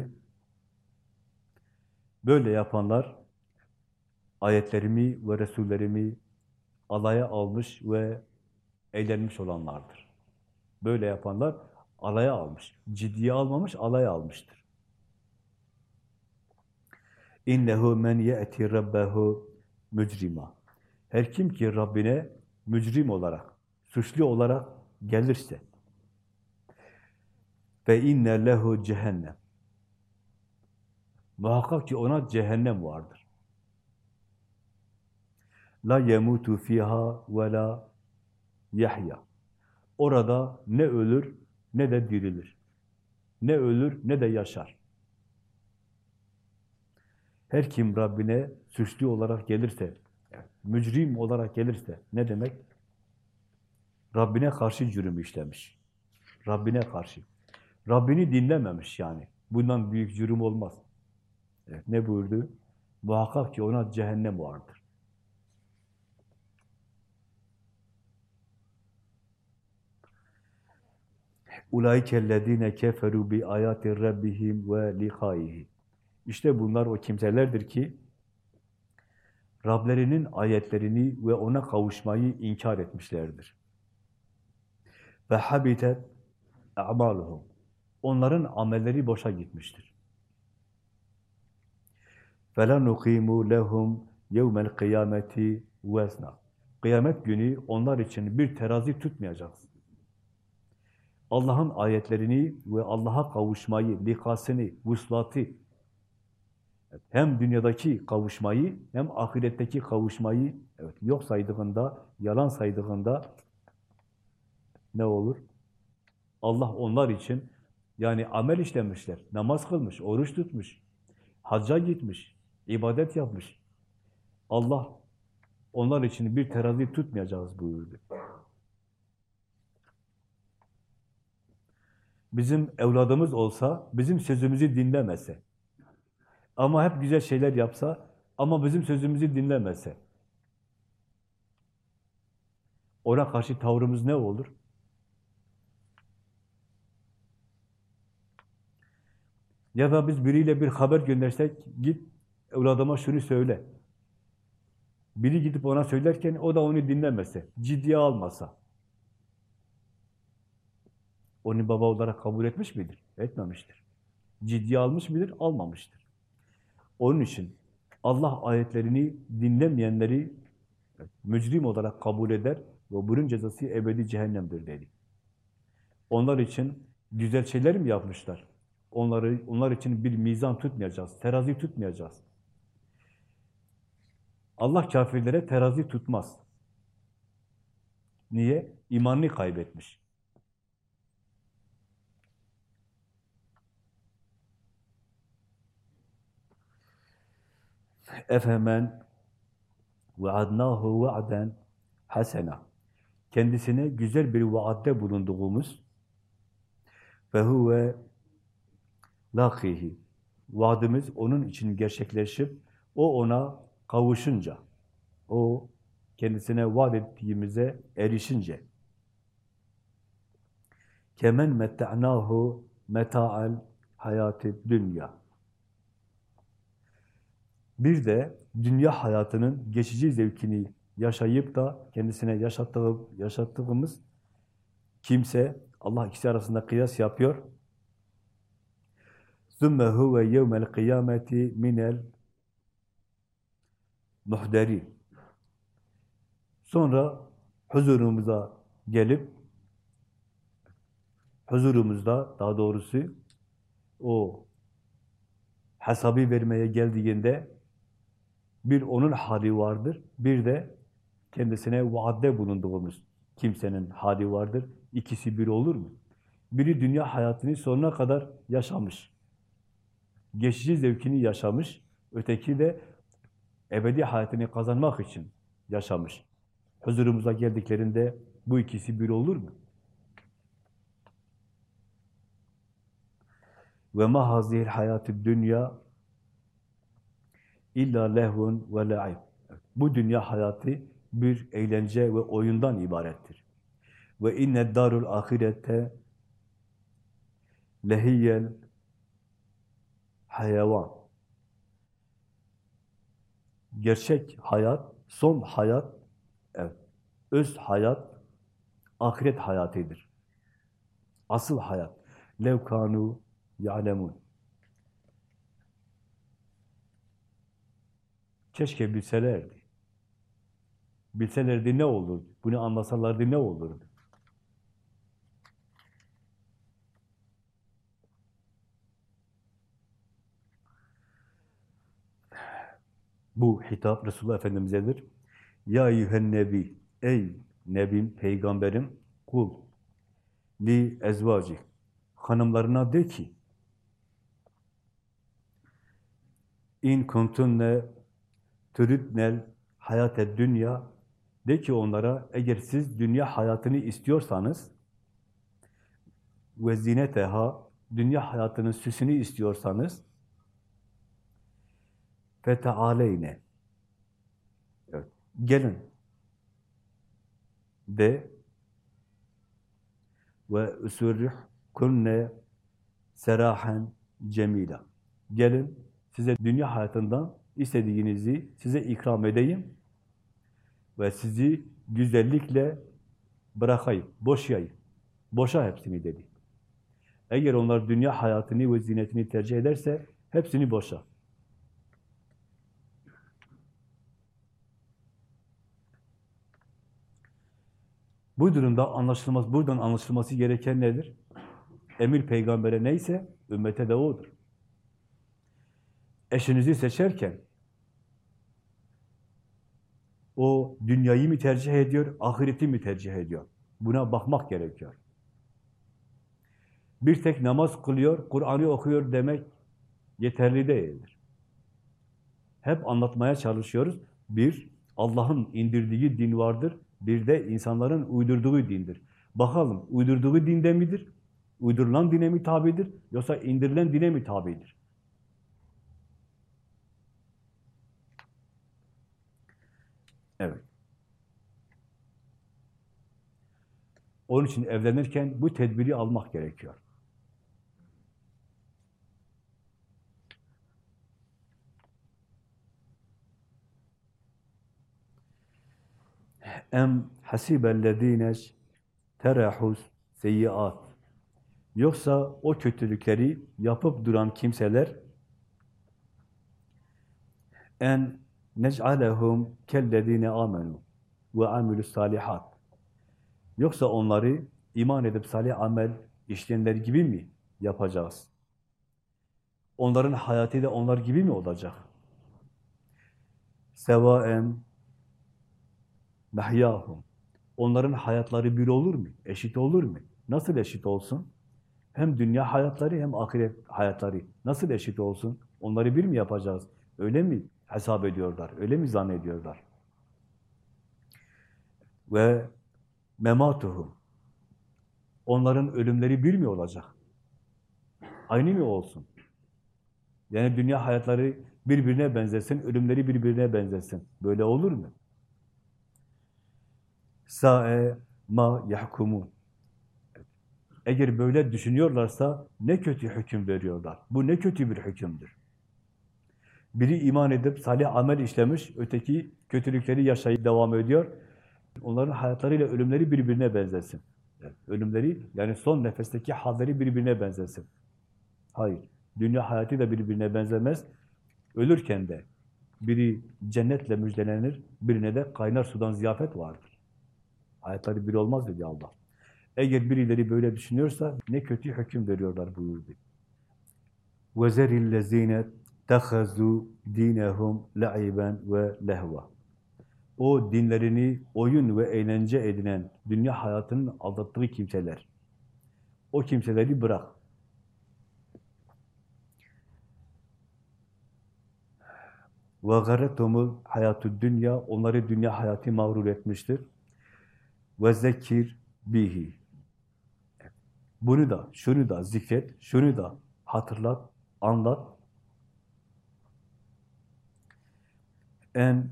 Böyle yapanlar ayetlerimi ve Resullerimi alaya almış ve eğlenmiş olanlardır. Böyle yapanlar alaya almış. Ciddiye almamış, alaya almıştır. İnnehu men ye'ti rabbehu mücrima. Her kim ki Rabbine mücrim olarak, suçlu olarak gelirse ve inne lehu cehennem. Muhakkak ki ona cehennem vardır. La yemutu fiha ve la yahya. Orada ne ölür ne de dirilir. Ne ölür ne de yaşar. Her kim Rabbine suçlu olarak gelirse, mücrim olarak gelirse ne demek? Rabbine karşı cürüm işlemiş. Rabbine karşı. Rabbini dinlememiş yani. Bundan büyük cürüm olmaz. Evet, ne buyurdu? Muhakkak ki ona cehennem vardır. Ulaikellezine keferu bi ayati rabbihim ve liqaihi. İşte bunlar o kimselerdir ki Rablerinin ayetlerini ve ona kavuşmayı inkar etmişlerdir. Ve habitet a'maluhum. Onların amelleri boşa gitmiştir. فَلَا نُقِيمُ لَهُمْ يَوْمَ الْقِيَامَةِ وَزْنًا Kıyamet günü onlar için bir terazi tutmayacağız. Allah'ın ayetlerini ve Allah'a kavuşmayı, likasını, vuslatı, hem dünyadaki kavuşmayı hem ahiretteki kavuşmayı evet, yok saydığında, yalan saydığında ne olur? Allah onlar için yani amel işlemişler, namaz kılmış, oruç tutmuş, hacca gitmiş, ibadet yapmış. Allah onlar için bir terazi tutmayacağız buyurdu. Bizim evladımız olsa, bizim sözümüzü dinlemese, ama hep güzel şeyler yapsa, ama bizim sözümüzü dinlemese, ona karşı tavrımız ne olur? Ya da biz biriyle bir haber göndersek, git evladıma şunu söyle. Biri gidip ona söylerken o da onu dinlemese, ciddiye almasa. Onu baba olarak kabul etmiş midir? Etmemiştir. Ciddiye almış mıdır? Almamıştır. Onun için Allah ayetlerini dinlemeyenleri mücrim olarak kabul eder ve bunun cezası ebedi cehennemdir dedi. Onlar için güzel şeyler mi yapmışlar? Onları, onlar için bir mizan tutmayacağız, terazi tutmayacağız. Allah kafirlere terazi tutmaz. Niye? İmanını kaybetmiş. Efemen vaadnahu va'den hasena. Kendisine güzel bir vaatte bulunduğumuz ve huve lakihi. Vaadimiz onun için gerçekleşip o ona kavuşunca, o kendisine vaat ettiğimize erişince kemen metta'nahu meta'al hayatı dünya. Bir de dünya hayatının geçici zevkini yaşayıp da kendisine yaşattığı, yaşattığımız kimse Allah ikisi arasında kıyas yapıyor. ثُمَّ هُوَ يَوْمَ الْقِيَامَةِ مِنَ الْمُحْدَرِينَ Sonra huzurumuza gelip huzurumuzda daha doğrusu o hesabı vermeye geldiğinde bir onun hali vardır, bir de kendisine vaadde bulunduğumuz kimsenin hali vardır. İkisi bir olur mu? Biri dünya hayatını sonuna kadar yaşamış. Geçici zevkini yaşamış. Öteki de ebedi hayatını kazanmak için yaşamış. Huzurumuza geldiklerinde bu ikisi bir olur mu? Ve ma hazihil hayatü dünya illa lehvun ve la'ib. Bu dünya hayatı bir eğlence ve oyundan ibarettir. Ve inne darul ahirette lehiyel hayvan. Gerçek hayat, son hayat, evet, öz hayat, ahiret hayatıdır. Asıl hayat. Levkanu ya'lemun. Keşke bilselerdi. Bilselerdi ne olurdu? Bunu anlasalardı ne olurdu? Bu hitap Resulullah Efendimiz'edir. Ya eyyühen nebi, ey nebim, peygamberim, kul, li ezvacik, hanımlarına de ki, in kuntunne türüdnel hayate dünya, de ki onlara, eğer siz dünya hayatını istiyorsanız, ve zineteha, dünya hayatının süsünü istiyorsanız, fetealeyne, evet, gelin, de, ve usurruh kunne serahen cemila. Gelin, size dünya hayatından istediğinizi size ikram edeyim ve sizi güzellikle bırakayım, boşayayım. Boşa hepsini dedi. Eğer onlar dünya hayatını ve zinetini tercih ederse hepsini boşa. Bu durumda anlaşılmaz, buradan anlaşılması gereken nedir? Emir peygambere neyse ümmete de odur. Eşinizi seçerken o dünyayı mı tercih ediyor, ahireti mi tercih ediyor? Buna bakmak gerekiyor. Bir tek namaz kılıyor, Kur'an'ı okuyor demek yeterli değildir. Hep anlatmaya çalışıyoruz. Bir, Allah'ın indirdiği din vardır. Bir de insanların uydurduğu dindir. Bakalım uydurduğu dinde midir? Uydurulan dine mi tabidir? Yoksa indirilen dine mi tabidir? Evet. Onun için evlenirken bu tedbiri almak gerekiyor. Em hasibellezine terahus seyyiat. Yoksa o kötülükleri yapıp duran kimseler en nec'alehum kellezine amenu ve amilus salihat. Yoksa onları iman edip salih amel işleyenler gibi mi yapacağız? Onların hayatı da onlar gibi mi olacak? Sevaen mehyahum. Onların hayatları bir olur mu? Eşit olur mu? Nasıl eşit olsun? Hem dünya hayatları hem ahiret hayatları nasıl eşit olsun? Onları bir mi yapacağız? Öyle mi hesap ediyorlar? Öyle mi zannediyorlar? Ve mematuhum. Onların ölümleri bir mi olacak? Aynı mı olsun? Yani dünya hayatları birbirine benzesin, ölümleri birbirine benzesin. Böyle olur mu? Sa'e ma yahkumun. Eğer böyle düşünüyorlarsa ne kötü hüküm veriyorlar. Bu ne kötü bir hükümdür. Biri iman edip salih amel işlemiş, öteki kötülükleri yaşayıp devam ediyor. Onların hayatlarıyla ölümleri birbirine benzesin. Ölümleri, yani son nefesteki halleri birbirine benzesin. Hayır. Dünya hayatı da birbirine benzemez. Ölürken de biri cennetle müjdelenir, birine de kaynar sudan ziyafet vardır. Hayatları bir olmaz dedi Allah. Eğer birileri böyle düşünüyorsa ne kötü hüküm veriyorlar buyurdu. وَزَرِ الَّذ۪ينَ تَخَذُوا دِينَهُمْ لَعِبًا وَلَهْوًا o dinlerini oyun ve eğlence edinen dünya hayatının aldattığı kimseler. O kimseleri bırak. Ve garretumul hayatü dünya onları dünya hayatı mağrur etmiştir. Ve bihi. Bunu da, şunu da zikret, şunu da hatırlat, anlat. En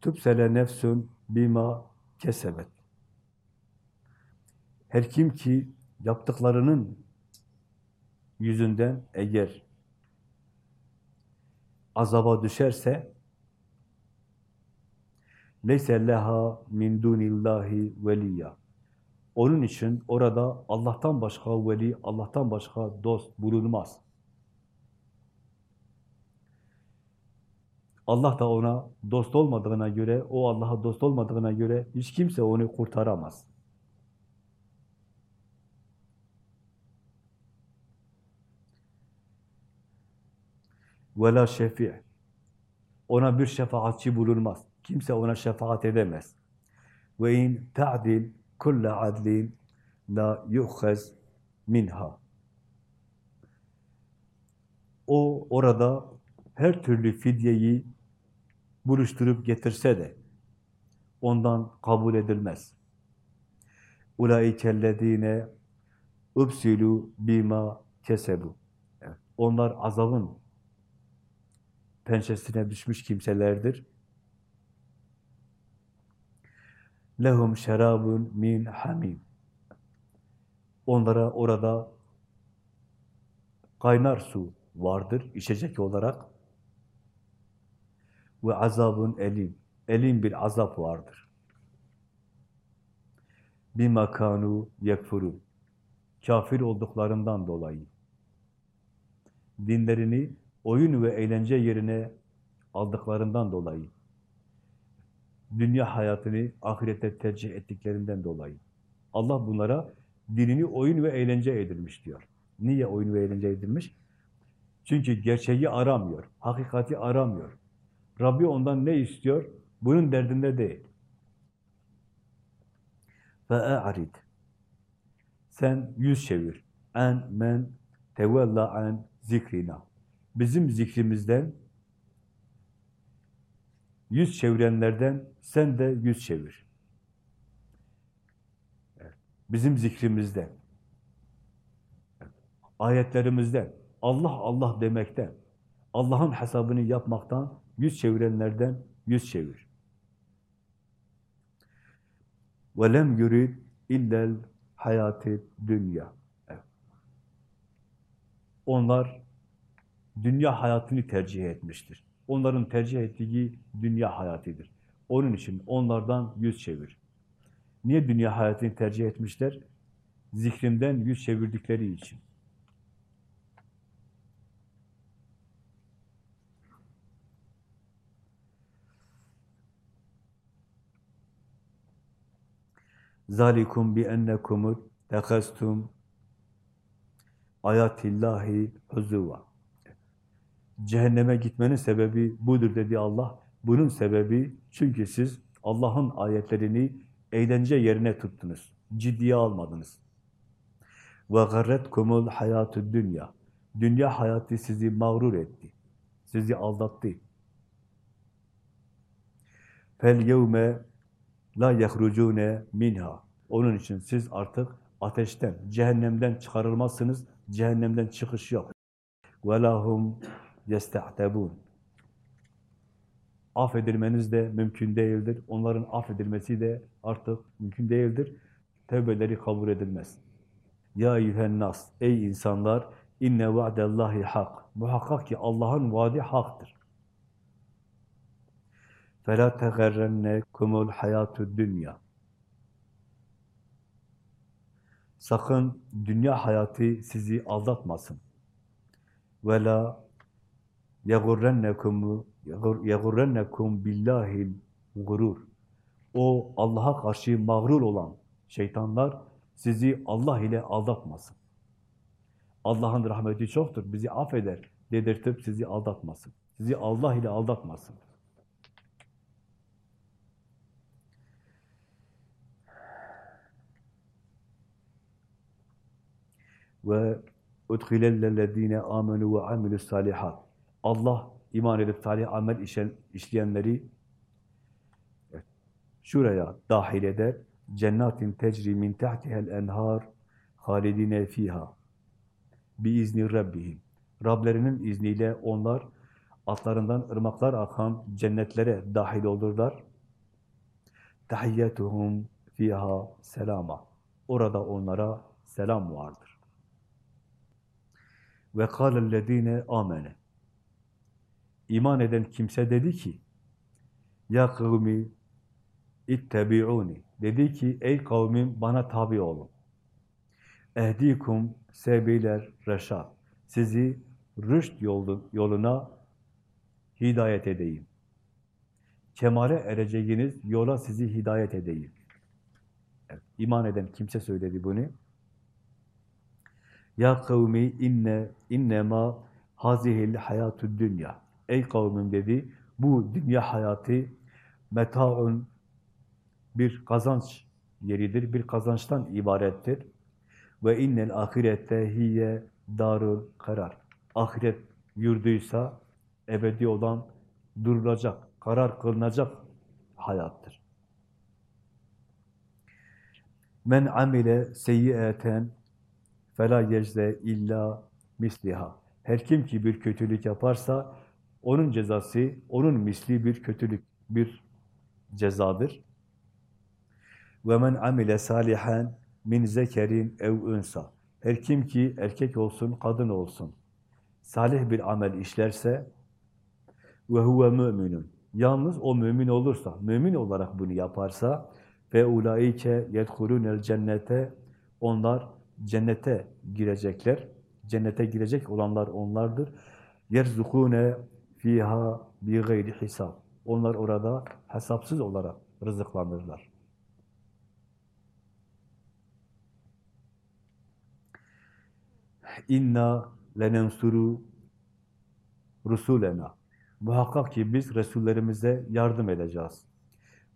tüpsele nefsun bima kesebet. Her kim ki yaptıklarının yüzünden eğer azaba düşerse leyse leha min dunillahi veliyya. Onun için orada Allah'tan başka veli, Allah'tan başka dost bulunmaz. Allah da ona dost olmadığına göre, o Allah'a dost olmadığına göre hiç kimse onu kurtaramaz. وَلَا şefi' Ona bir şefaatçi bulunmaz. Kimse ona şefaat edemez. Ve in ta'dil kulle adlin la yukhaz minha. O orada her türlü fidyeyi buluşturup getirse de ondan kabul edilmez. Ulaikellezine ubsilu bima kesebu. Onlar azabın pençesine düşmüş kimselerdir. Lehum şerabun min hamim. Onlara orada kaynar su vardır içecek olarak. Ve azabun elim. Elim bir azap vardır. Bir makanu yekfurun. Kafir olduklarından dolayı. Dinlerini oyun ve eğlence yerine aldıklarından dolayı, dünya hayatını ahirete tercih ettiklerinden dolayı. Allah bunlara dinini oyun ve eğlence edilmiş diyor. Niye oyun ve eğlence edilmiş? Çünkü gerçeği aramıyor, hakikati aramıyor. Rabbi ondan ne istiyor? Bunun derdinde değil. Ve e'arid. Sen yüz çevir. En men tevella en zikrina. Bizim zikrimizden yüz çevirenlerden sen de yüz çevir. Bizim zikrimizden, ayetlerimizden, Allah Allah demekten, Allah'ın hesabını yapmaktan yüz çevirenlerden yüz çevir. وَلَمْ يُرِدْ illel hayati dünya. Onlar dünya hayatını tercih etmiştir. Onların tercih ettiği dünya hayatıdır. Onun için onlardan yüz çevir. Niye dünya hayatını tercih etmişler? Zikrimden yüz çevirdikleri için. Zalikum bi ennekum tehastum ayatillahi huzuva. Cehenneme gitmenin sebebi budur dedi Allah. Bunun sebebi çünkü siz Allah'ın ayetlerini eğlence yerine tuttunuz. Ciddiye almadınız. Ve garretkumul hayatü dünya. Dünya hayatı sizi mağrur etti. Sizi aldattı. Fel yevme la yehrucune minha. Onun için siz artık ateşten, cehennemden çıkarılmazsınız. Cehennemden çıkış yok. Ve lahum yestehtebun. Affedilmeniz de mümkün değildir. Onların affedilmesi de artık mümkün değildir. Tevbeleri kabul edilmez. Ya eyyühennas, ey insanlar, inne va'dallahi hak. Muhakkak ki Allah'ın vaadi haktır. فَلَا تَغَرَّنَّكُمُ الْحَيَاتُ dünya. Sakın dünya hayatı sizi aldatmasın. وَلَا يَغُرَّنَّكُمْ يَغُرَّنَّكُمْ بِاللّٰهِ gurur. O Allah'a karşı mağrur olan şeytanlar sizi Allah ile aldatmasın. Allah'ın rahmeti çoktur, bizi affeder dedirtip sizi aldatmasın. Sizi Allah ile aldatmasın. Ve udhilellezine amenu ve amilus salihat. Allah iman edip salih amel işen, işleyenleri şuraya dahil eder. Cennetin tecri min tahtihel enhar halidine fiha bi izni rabbihim. Rablerinin izniyle onlar altlarından ırmaklar akan cennetlere dahil olurlar. Tahiyyetuhum fiha selama. Orada onlara selam vardır. Ve kâlellezîne amene. İman eden kimse dedi ki, Ya kavmi ittebi'uni. Dedi ki, ey kavmim bana tabi olun. Ehdikum sebiler reşad. Sizi rüşt yoluna hidayet edeyim. Kemale ereceğiniz yola sizi hidayet edeyim. Evet, iman eden kimse söyledi bunu. Ya kavmi inne innema hazihil hayatü dünya. Ey kavmim dedi, bu dünya hayatı metaun bir kazanç yeridir, bir kazançtan ibarettir. Ve innel ahirette hiye darul karar. Ahiret yurduysa ebedi olan durulacak, karar kılınacak hayattır. Men amile seyyiaten fela yecze illa misliha. Her kim ki bir kötülük yaparsa onun cezası onun misli bir kötülük, bir cezadır. Men amile salihan min zekerin ev unsa. Her kim ki erkek olsun, kadın olsun. Salih bir amel işlerse ve huve müminun. Yalnız o mümin olursa, mümin olarak bunu yaparsa ve ulaike yedhulunel cennete onlar cennete girecekler. Cennete girecek olanlar onlardır. Yerzukune fiha bi gayri hisab. Onlar orada hesapsız olarak rızıklanırlar. İnna lenensuru rusulena. Muhakkak ki biz Resullerimize yardım edeceğiz.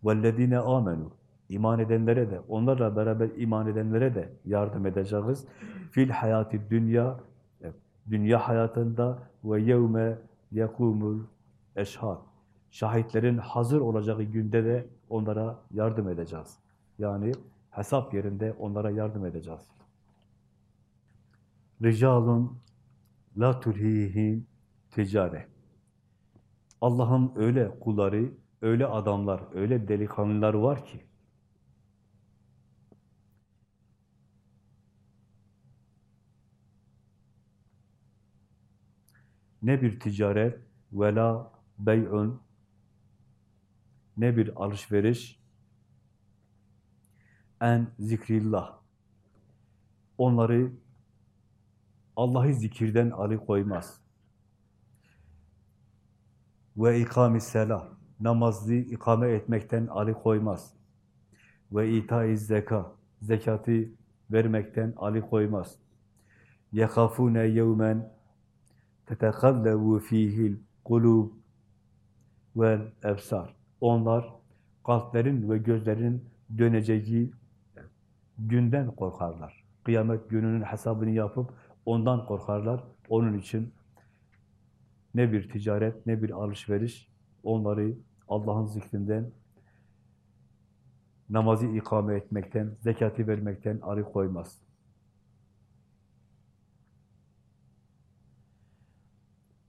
Vellezine amenu. İman edenlere de, onlarla beraber iman edenlere de yardım edeceğiz. Fil hayati dünya, dünya hayatında ve yevme yekumul eşhad. Şahitlerin hazır olacağı günde de onlara yardım edeceğiz. Yani hesap yerinde onlara yardım edeceğiz. Ricalun la tulhihim ticare. Allah'ın öyle kulları, öyle adamlar, öyle delikanlılar var ki ne bir ticaret ve la bey'un ne bir alışveriş en zikrillah onları Allah'ı zikirden alıkoymaz. Ve ikam-ı selah namazı ikame etmekten alıkoymaz. Ve ita-i zeka zekatı vermekten alıkoymaz. Yekafune yevmen تَتَقَلَّبُ ف۪يهِ الْقُلُوبِ وَالْاَبْسَارِ Onlar kalplerin ve gözlerin döneceği günden korkarlar. Kıyamet gününün hesabını yapıp ondan korkarlar. Onun için ne bir ticaret, ne bir alışveriş onları Allah'ın zikrinden, namazı ikame etmekten, zekatı vermekten arı koymaz.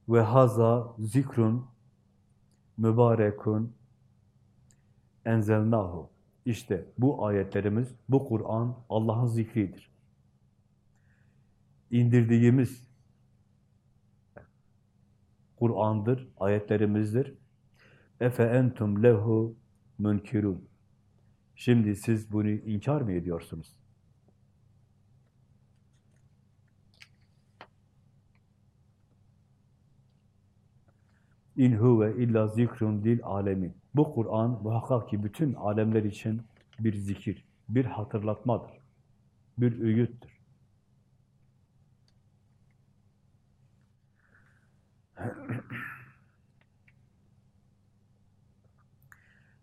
Ve haza zikrun mübarekun enzelnahu. İşte bu ayetlerimiz, bu Kur'an Allah'ın zikridir. İndirdiğimiz Kur'an'dır, ayetlerimizdir. Efe entum lehu münkirun. Şimdi siz bunu inkar mı ediyorsunuz? İn huve illa zikrun dil alemin. Bu Kur'an muhakkak ki bütün alemler için bir zikir, bir hatırlatmadır, bir öğüttür.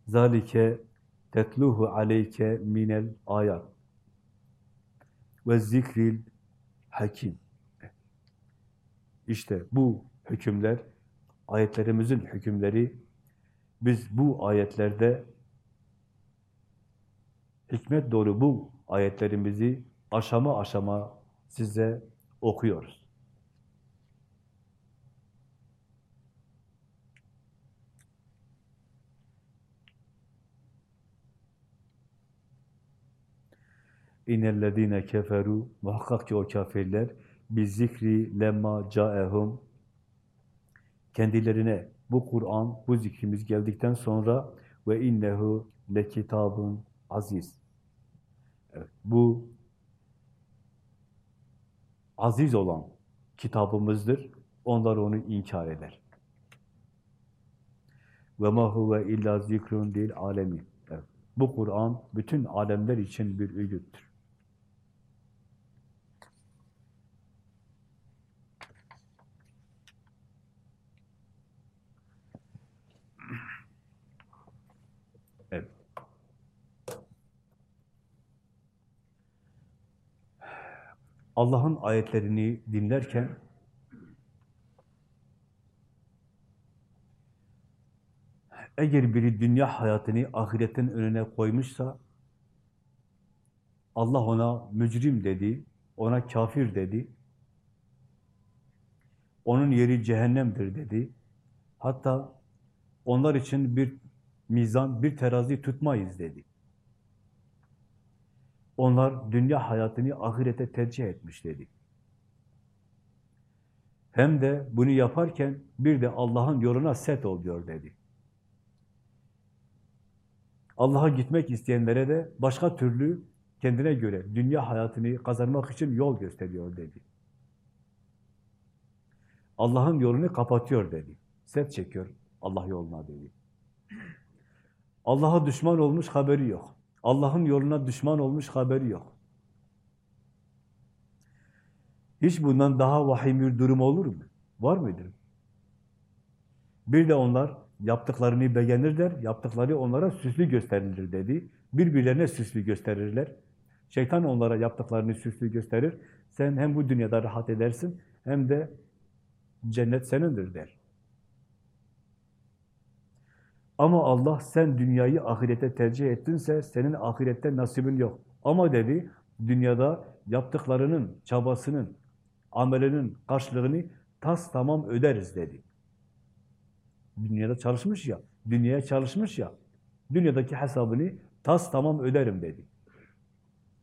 Zalike tetluhu aleyke minel ayat ve zikril hakim. İşte bu hükümler, ayetlerimizin hükümleri, biz bu ayetlerde hikmet dolu bu ayetlerimizi aşama aşama size okuyoruz. İnnellezîne keferu muhakkak ki o kafirler bi zikri lemma caehum kendilerine bu Kur'an, bu zikrimiz geldikten sonra ve innehu le kitabun aziz. Evet, bu aziz olan kitabımızdır. Onlar onu inkar eder. Ve ma huve illa zikrun dil alemi. Evet, bu Kur'an bütün alemler için bir öğüttür. Evet. Allah'ın ayetlerini dinlerken eğer biri dünya hayatını ahiretin önüne koymuşsa Allah ona mücrim dedi, ona kafir dedi, onun yeri cehennemdir dedi. Hatta onlar için bir mizan, bir terazi tutmayız dedi. Onlar dünya hayatını ahirete tercih etmiş dedi. Hem de bunu yaparken bir de Allah'ın yoluna set oluyor dedi. Allah'a gitmek isteyenlere de başka türlü kendine göre dünya hayatını kazanmak için yol gösteriyor dedi. Allah'ın yolunu kapatıyor dedi. Set çekiyor Allah yoluna dedi. Allah'a düşman olmuş haberi yok. Allah'ın yoluna düşman olmuş haberi yok. Hiç bundan daha vahim bir durum olur mu? Var mıdır? Bir de onlar yaptıklarını beğenirler, yaptıkları onlara süslü gösterilir dedi. Birbirlerine süslü gösterirler. Şeytan onlara yaptıklarını süslü gösterir. Sen hem bu dünyada rahat edersin, hem de cennet senindir der. Ama Allah sen dünyayı ahirete tercih ettinse senin ahirette nasibin yok. Ama dedi dünyada yaptıklarının, çabasının, amelinin karşılığını tas tamam öderiz dedi. Dünyada çalışmış ya, dünyaya çalışmış ya, dünyadaki hesabını tas tamam öderim dedi.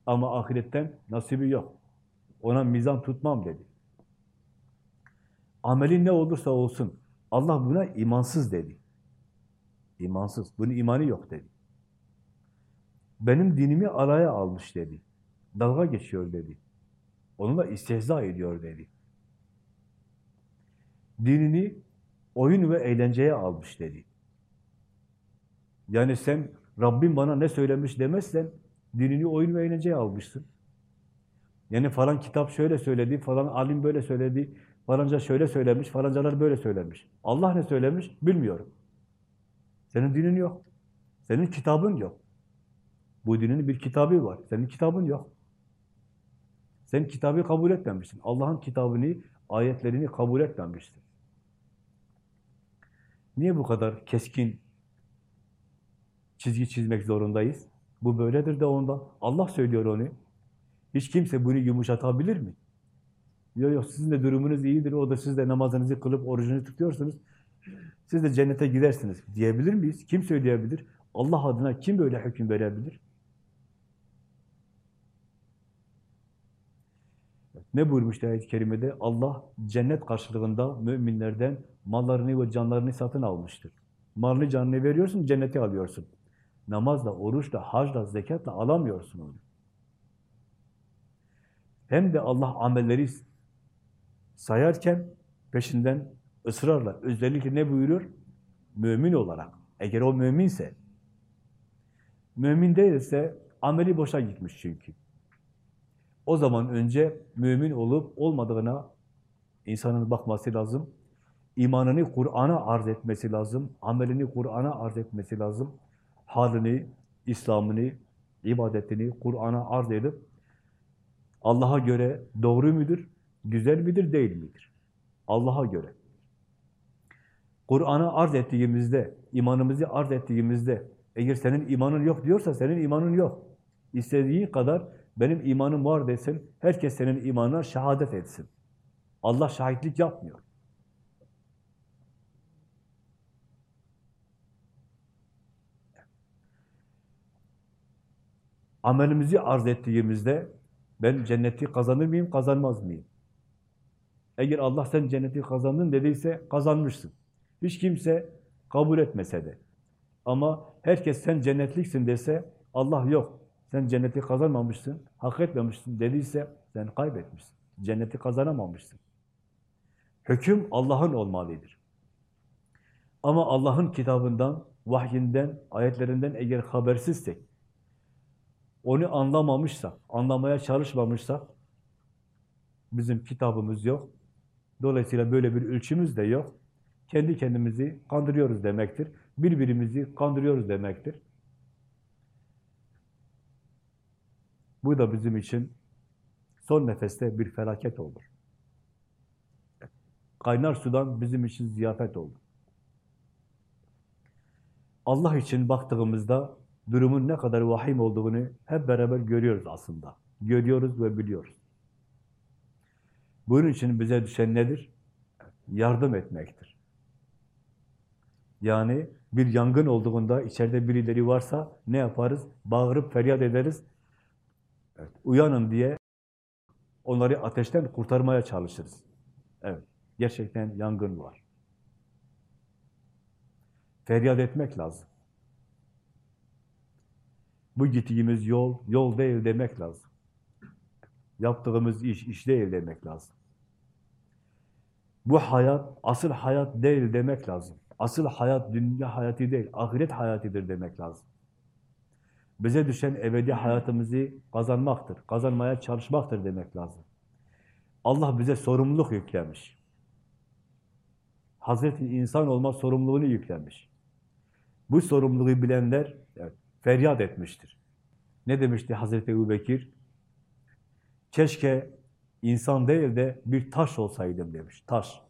Ama ahiretten nasibi yok. Ona mizan tutmam dedi. Amelin ne olursa olsun, Allah buna imansız dedi. İmansız. Bunun imanı yok dedi. Benim dinimi alaya almış dedi. Dalga geçiyor dedi. Onunla istihza ediyor dedi. Dinini oyun ve eğlenceye almış dedi. Yani sen Rabbim bana ne söylemiş demezsen dinini oyun ve eğlenceye almışsın. Yani falan kitap şöyle söyledi, falan alim böyle söyledi, falanca şöyle söylemiş, falancalar böyle söylemiş. Allah ne söylemiş bilmiyorum. Senin dinin yok. Senin kitabın yok. Bu dinin bir kitabı var. Senin kitabın yok. Sen kitabı kabul etmemişsin. Allah'ın kitabını, ayetlerini kabul etmemişsin. Niye bu kadar keskin çizgi çizmek zorundayız? Bu böyledir de ondan. Allah söylüyor onu. Hiç kimse bunu yumuşatabilir mi? Yok yok sizin de durumunuz iyidir. O da siz de namazınızı kılıp orucunuzu tutuyorsunuz. Siz de cennete gidersiniz diyebilir miyiz? Kim söyleyebilir? Allah adına kim böyle hüküm verebilir? Ne buyurmuş ayet-i kerimede? Allah cennet karşılığında müminlerden mallarını ve canlarını satın almıştır. Malını canını veriyorsun, cenneti alıyorsun. Namazla, oruçla, hacla, zekatla alamıyorsun onu. Hem de Allah amelleri sayarken peşinden ısrarla, özellikle ne buyuruyor? Mümin olarak. Eğer o müminse, mümin değilse ameli boşa gitmiş çünkü. O zaman önce mümin olup olmadığına insanın bakması lazım. İmanını Kur'an'a arz etmesi lazım. Amelini Kur'an'a arz etmesi lazım. Halini, İslam'ını, ibadetini Kur'an'a arz edip Allah'a göre doğru müdür, güzel midir, değil midir? Allah'a göre. Kur'an'a arz ettiğimizde, imanımızı arz ettiğimizde, eğer senin imanın yok diyorsa senin imanın yok. İstediği kadar benim imanım var desin, herkes senin imanına şehadet etsin. Allah şahitlik yapmıyor. Amelimizi arz ettiğimizde ben cenneti kazanır mıyım, kazanmaz mıyım? Eğer Allah sen cenneti kazandın dediyse kazanmışsın. Hiç kimse kabul etmese de. Ama herkes sen cennetliksin dese Allah yok. Sen cenneti kazanmamışsın, hak etmemişsin dediyse sen kaybetmişsin. Cenneti kazanamamışsın. Hüküm Allah'ın olmalıdır. Ama Allah'ın kitabından, vahyinden, ayetlerinden eğer habersizsek, onu anlamamışsak, anlamaya çalışmamışsak, bizim kitabımız yok. Dolayısıyla böyle bir ölçümüz de yok. Kendi kendimizi kandırıyoruz demektir. Birbirimizi kandırıyoruz demektir. Bu da bizim için son nefeste bir felaket olur. Kaynar sudan bizim için ziyafet olur. Allah için baktığımızda durumun ne kadar vahim olduğunu hep beraber görüyoruz aslında. Görüyoruz ve biliyoruz. Bunun için bize düşen nedir? Yardım etmektir. Yani bir yangın olduğunda içeride birileri varsa ne yaparız? Bağırıp feryat ederiz. Evet, uyanın diye onları ateşten kurtarmaya çalışırız. Evet, gerçekten yangın var. Feryat etmek lazım. Bu gittiğimiz yol, yol değil demek lazım. Yaptığımız iş, iş değil demek lazım. Bu hayat, asıl hayat değil demek lazım. Asıl hayat dünya hayatı değil, ahiret hayatıdır demek lazım. Bize düşen ebedi hayatımızı kazanmaktır, kazanmaya çalışmaktır demek lazım. Allah bize sorumluluk yüklemiş. Hazreti insan olma sorumluluğunu yüklemiş. Bu sorumluluğu bilenler evet, feryat etmiştir. Ne demişti Hazreti Ebu Bekir? Keşke insan değil de bir taş olsaydım demiş, taş.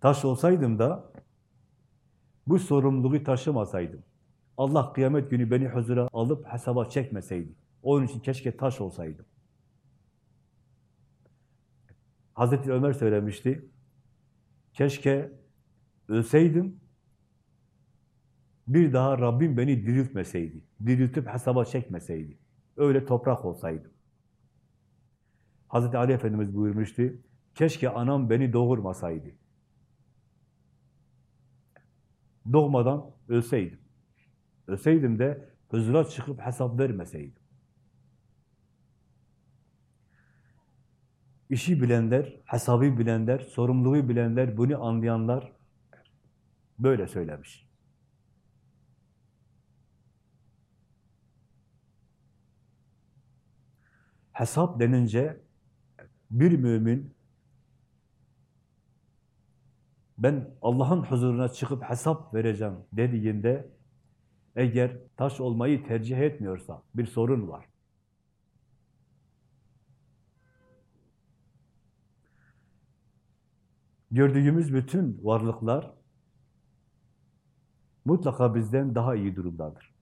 Taş olsaydım da bu sorumluluğu taşımasaydım. Allah kıyamet günü beni huzura alıp hesaba çekmeseydi. Onun için keşke taş olsaydım. Hazreti Ömer söylemişti. Keşke ölseydim, bir daha Rabbim beni diriltmeseydi. Diriltip hesaba çekmeseydi. Öyle toprak olsaydım. Hazreti Ali Efendimiz buyurmuştu. Keşke anam beni doğurmasaydı. Doğmadan ölseydim. Ölseydim de huzura çıkıp hesap vermeseydim. işi bilenler, hesabı bilenler, sorumluluğu bilenler, bunu anlayanlar böyle söylemiş. Hesap denince bir mümin ben Allah'ın huzuruna çıkıp hesap vereceğim dediğinde eğer taş olmayı tercih etmiyorsa bir sorun var. Gördüğümüz bütün varlıklar mutlaka bizden daha iyi durumdadır.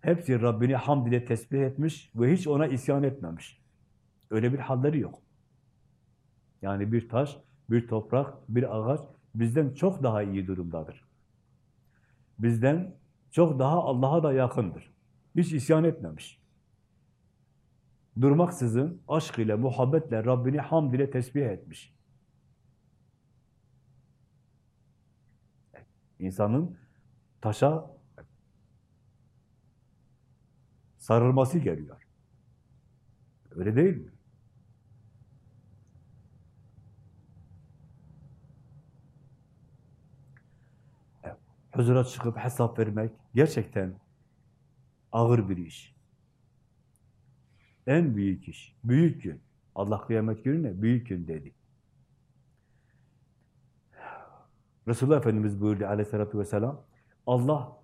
Hepsi Rabbini hamd ile tesbih etmiş ve hiç ona isyan etmemiş. Öyle bir halleri yok. Yani bir taş, bir toprak, bir ağaç bizden çok daha iyi durumdadır. Bizden çok daha Allah'a da yakındır. Hiç isyan etmemiş. Durmaksızın aşk ile, muhabbetle Rabbini hamd ile tesbih etmiş. İnsanın taşa sarılması geliyor. Öyle değil mi? Evet. Huzura çıkıp hesap vermek gerçekten ağır bir iş. En büyük iş, büyük gün. Allah kıyamet gününe büyük gün dedi. Resulullah Efendimiz buyurdu aleyhissalatü vesselam, Allah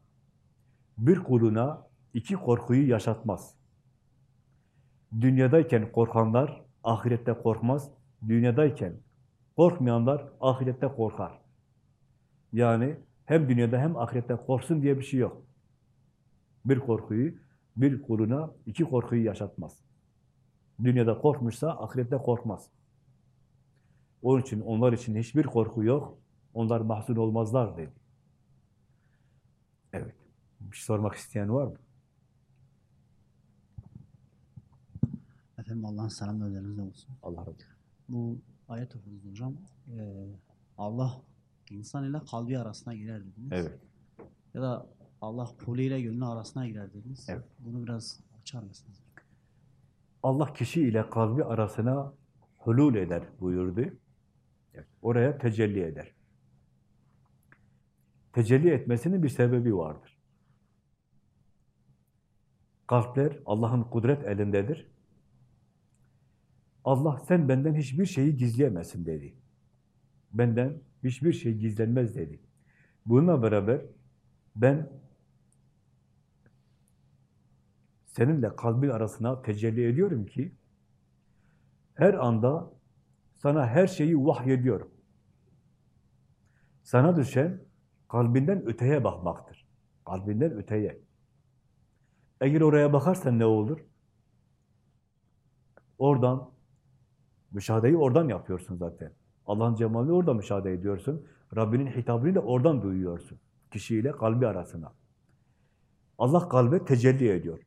bir kuluna iki korkuyu yaşatmaz. Dünyadayken korkanlar ahirette korkmaz. Dünyadayken korkmayanlar ahirette korkar. Yani hem dünyada hem ahirette korksun diye bir şey yok. Bir korkuyu bir kuluna iki korkuyu yaşatmaz. Dünyada korkmuşsa ahirette korkmaz. Onun için onlar için hiçbir korku yok. Onlar mahzun olmazlar dedi. Evet. Bir şey sormak isteyen var mı? Efendim Allah'ın selamı üzerinize olsun. Allah razı olsun. Bu ayet okudunuz hocam. Ee, Allah insan ile kalbi arasına girer dediniz. Evet. Ya da Allah kulu ile gönlü arasına girer dediniz. Evet. Bunu biraz açar mısınız? Allah kişi ile kalbi arasına hulul eder buyurdu. Evet, Oraya tecelli eder. Tecelli etmesinin bir sebebi vardır. Kalpler Allah'ın kudret elindedir. Allah sen benden hiçbir şeyi gizleyemezsin dedi. Benden hiçbir şey gizlenmez dedi. Bununla beraber ben seninle kalbin arasına tecelli ediyorum ki her anda sana her şeyi vahyediyorum. Sana düşen kalbinden öteye bakmaktır. Kalbinden öteye. Eğer oraya bakarsan ne olur? Oradan müşahedeyi oradan yapıyorsun zaten. Allah'ın cemalini orada müşahede ediyorsun. Rabbinin hitabını da oradan duyuyorsun. Kişiyle kalbi arasına. Allah kalbe tecelli ediyor.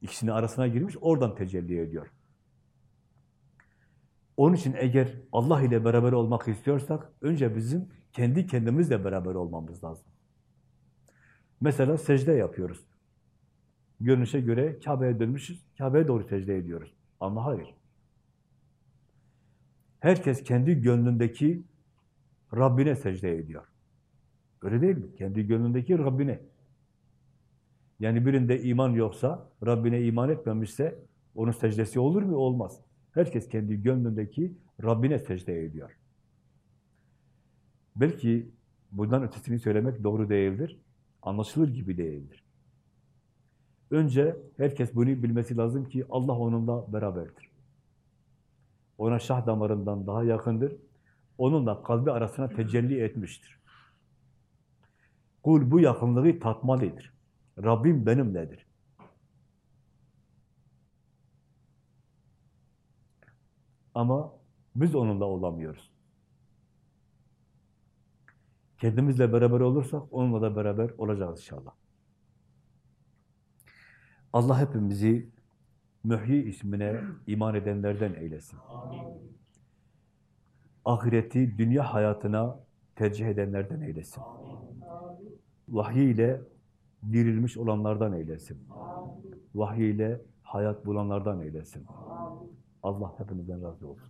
İkisinin arasına girmiş, oradan tecelli ediyor. Onun için eğer Allah ile beraber olmak istiyorsak, önce bizim kendi kendimizle beraber olmamız lazım. Mesela secde yapıyoruz. Görünüşe göre Kabe'ye dönmüşüz, Kabe'ye doğru secde ediyoruz. Ama hayır. Herkes kendi gönlündeki Rabbine secde ediyor. Öyle değil mi? Kendi gönlündeki Rabbine. Yani birinde iman yoksa, Rabbine iman etmemişse, onun secdesi olur mu? Olmaz. Herkes kendi gönlündeki Rabbine secde ediyor. Belki bundan ötesini söylemek doğru değildir. Anlaşılır gibi değildir. Önce herkes bunu bilmesi lazım ki Allah onunla beraberdir. Ona şah damarından daha yakındır. Onunla kalbi arasına tecelli etmiştir. Kul bu yakınlığı tatmalıdır. Rabbim benimledir. Ama biz onunla olamıyoruz. Kendimizle beraber olursak onunla da beraber olacağız inşallah. Allah hepimizi Mühyi ismine iman edenlerden eylesin. Ahireti dünya hayatına tercih edenlerden eylesin. Vahiy ile dirilmiş olanlardan eylesin. Vahiy ile hayat bulanlardan eylesin. Allah hepinizden razı olsun.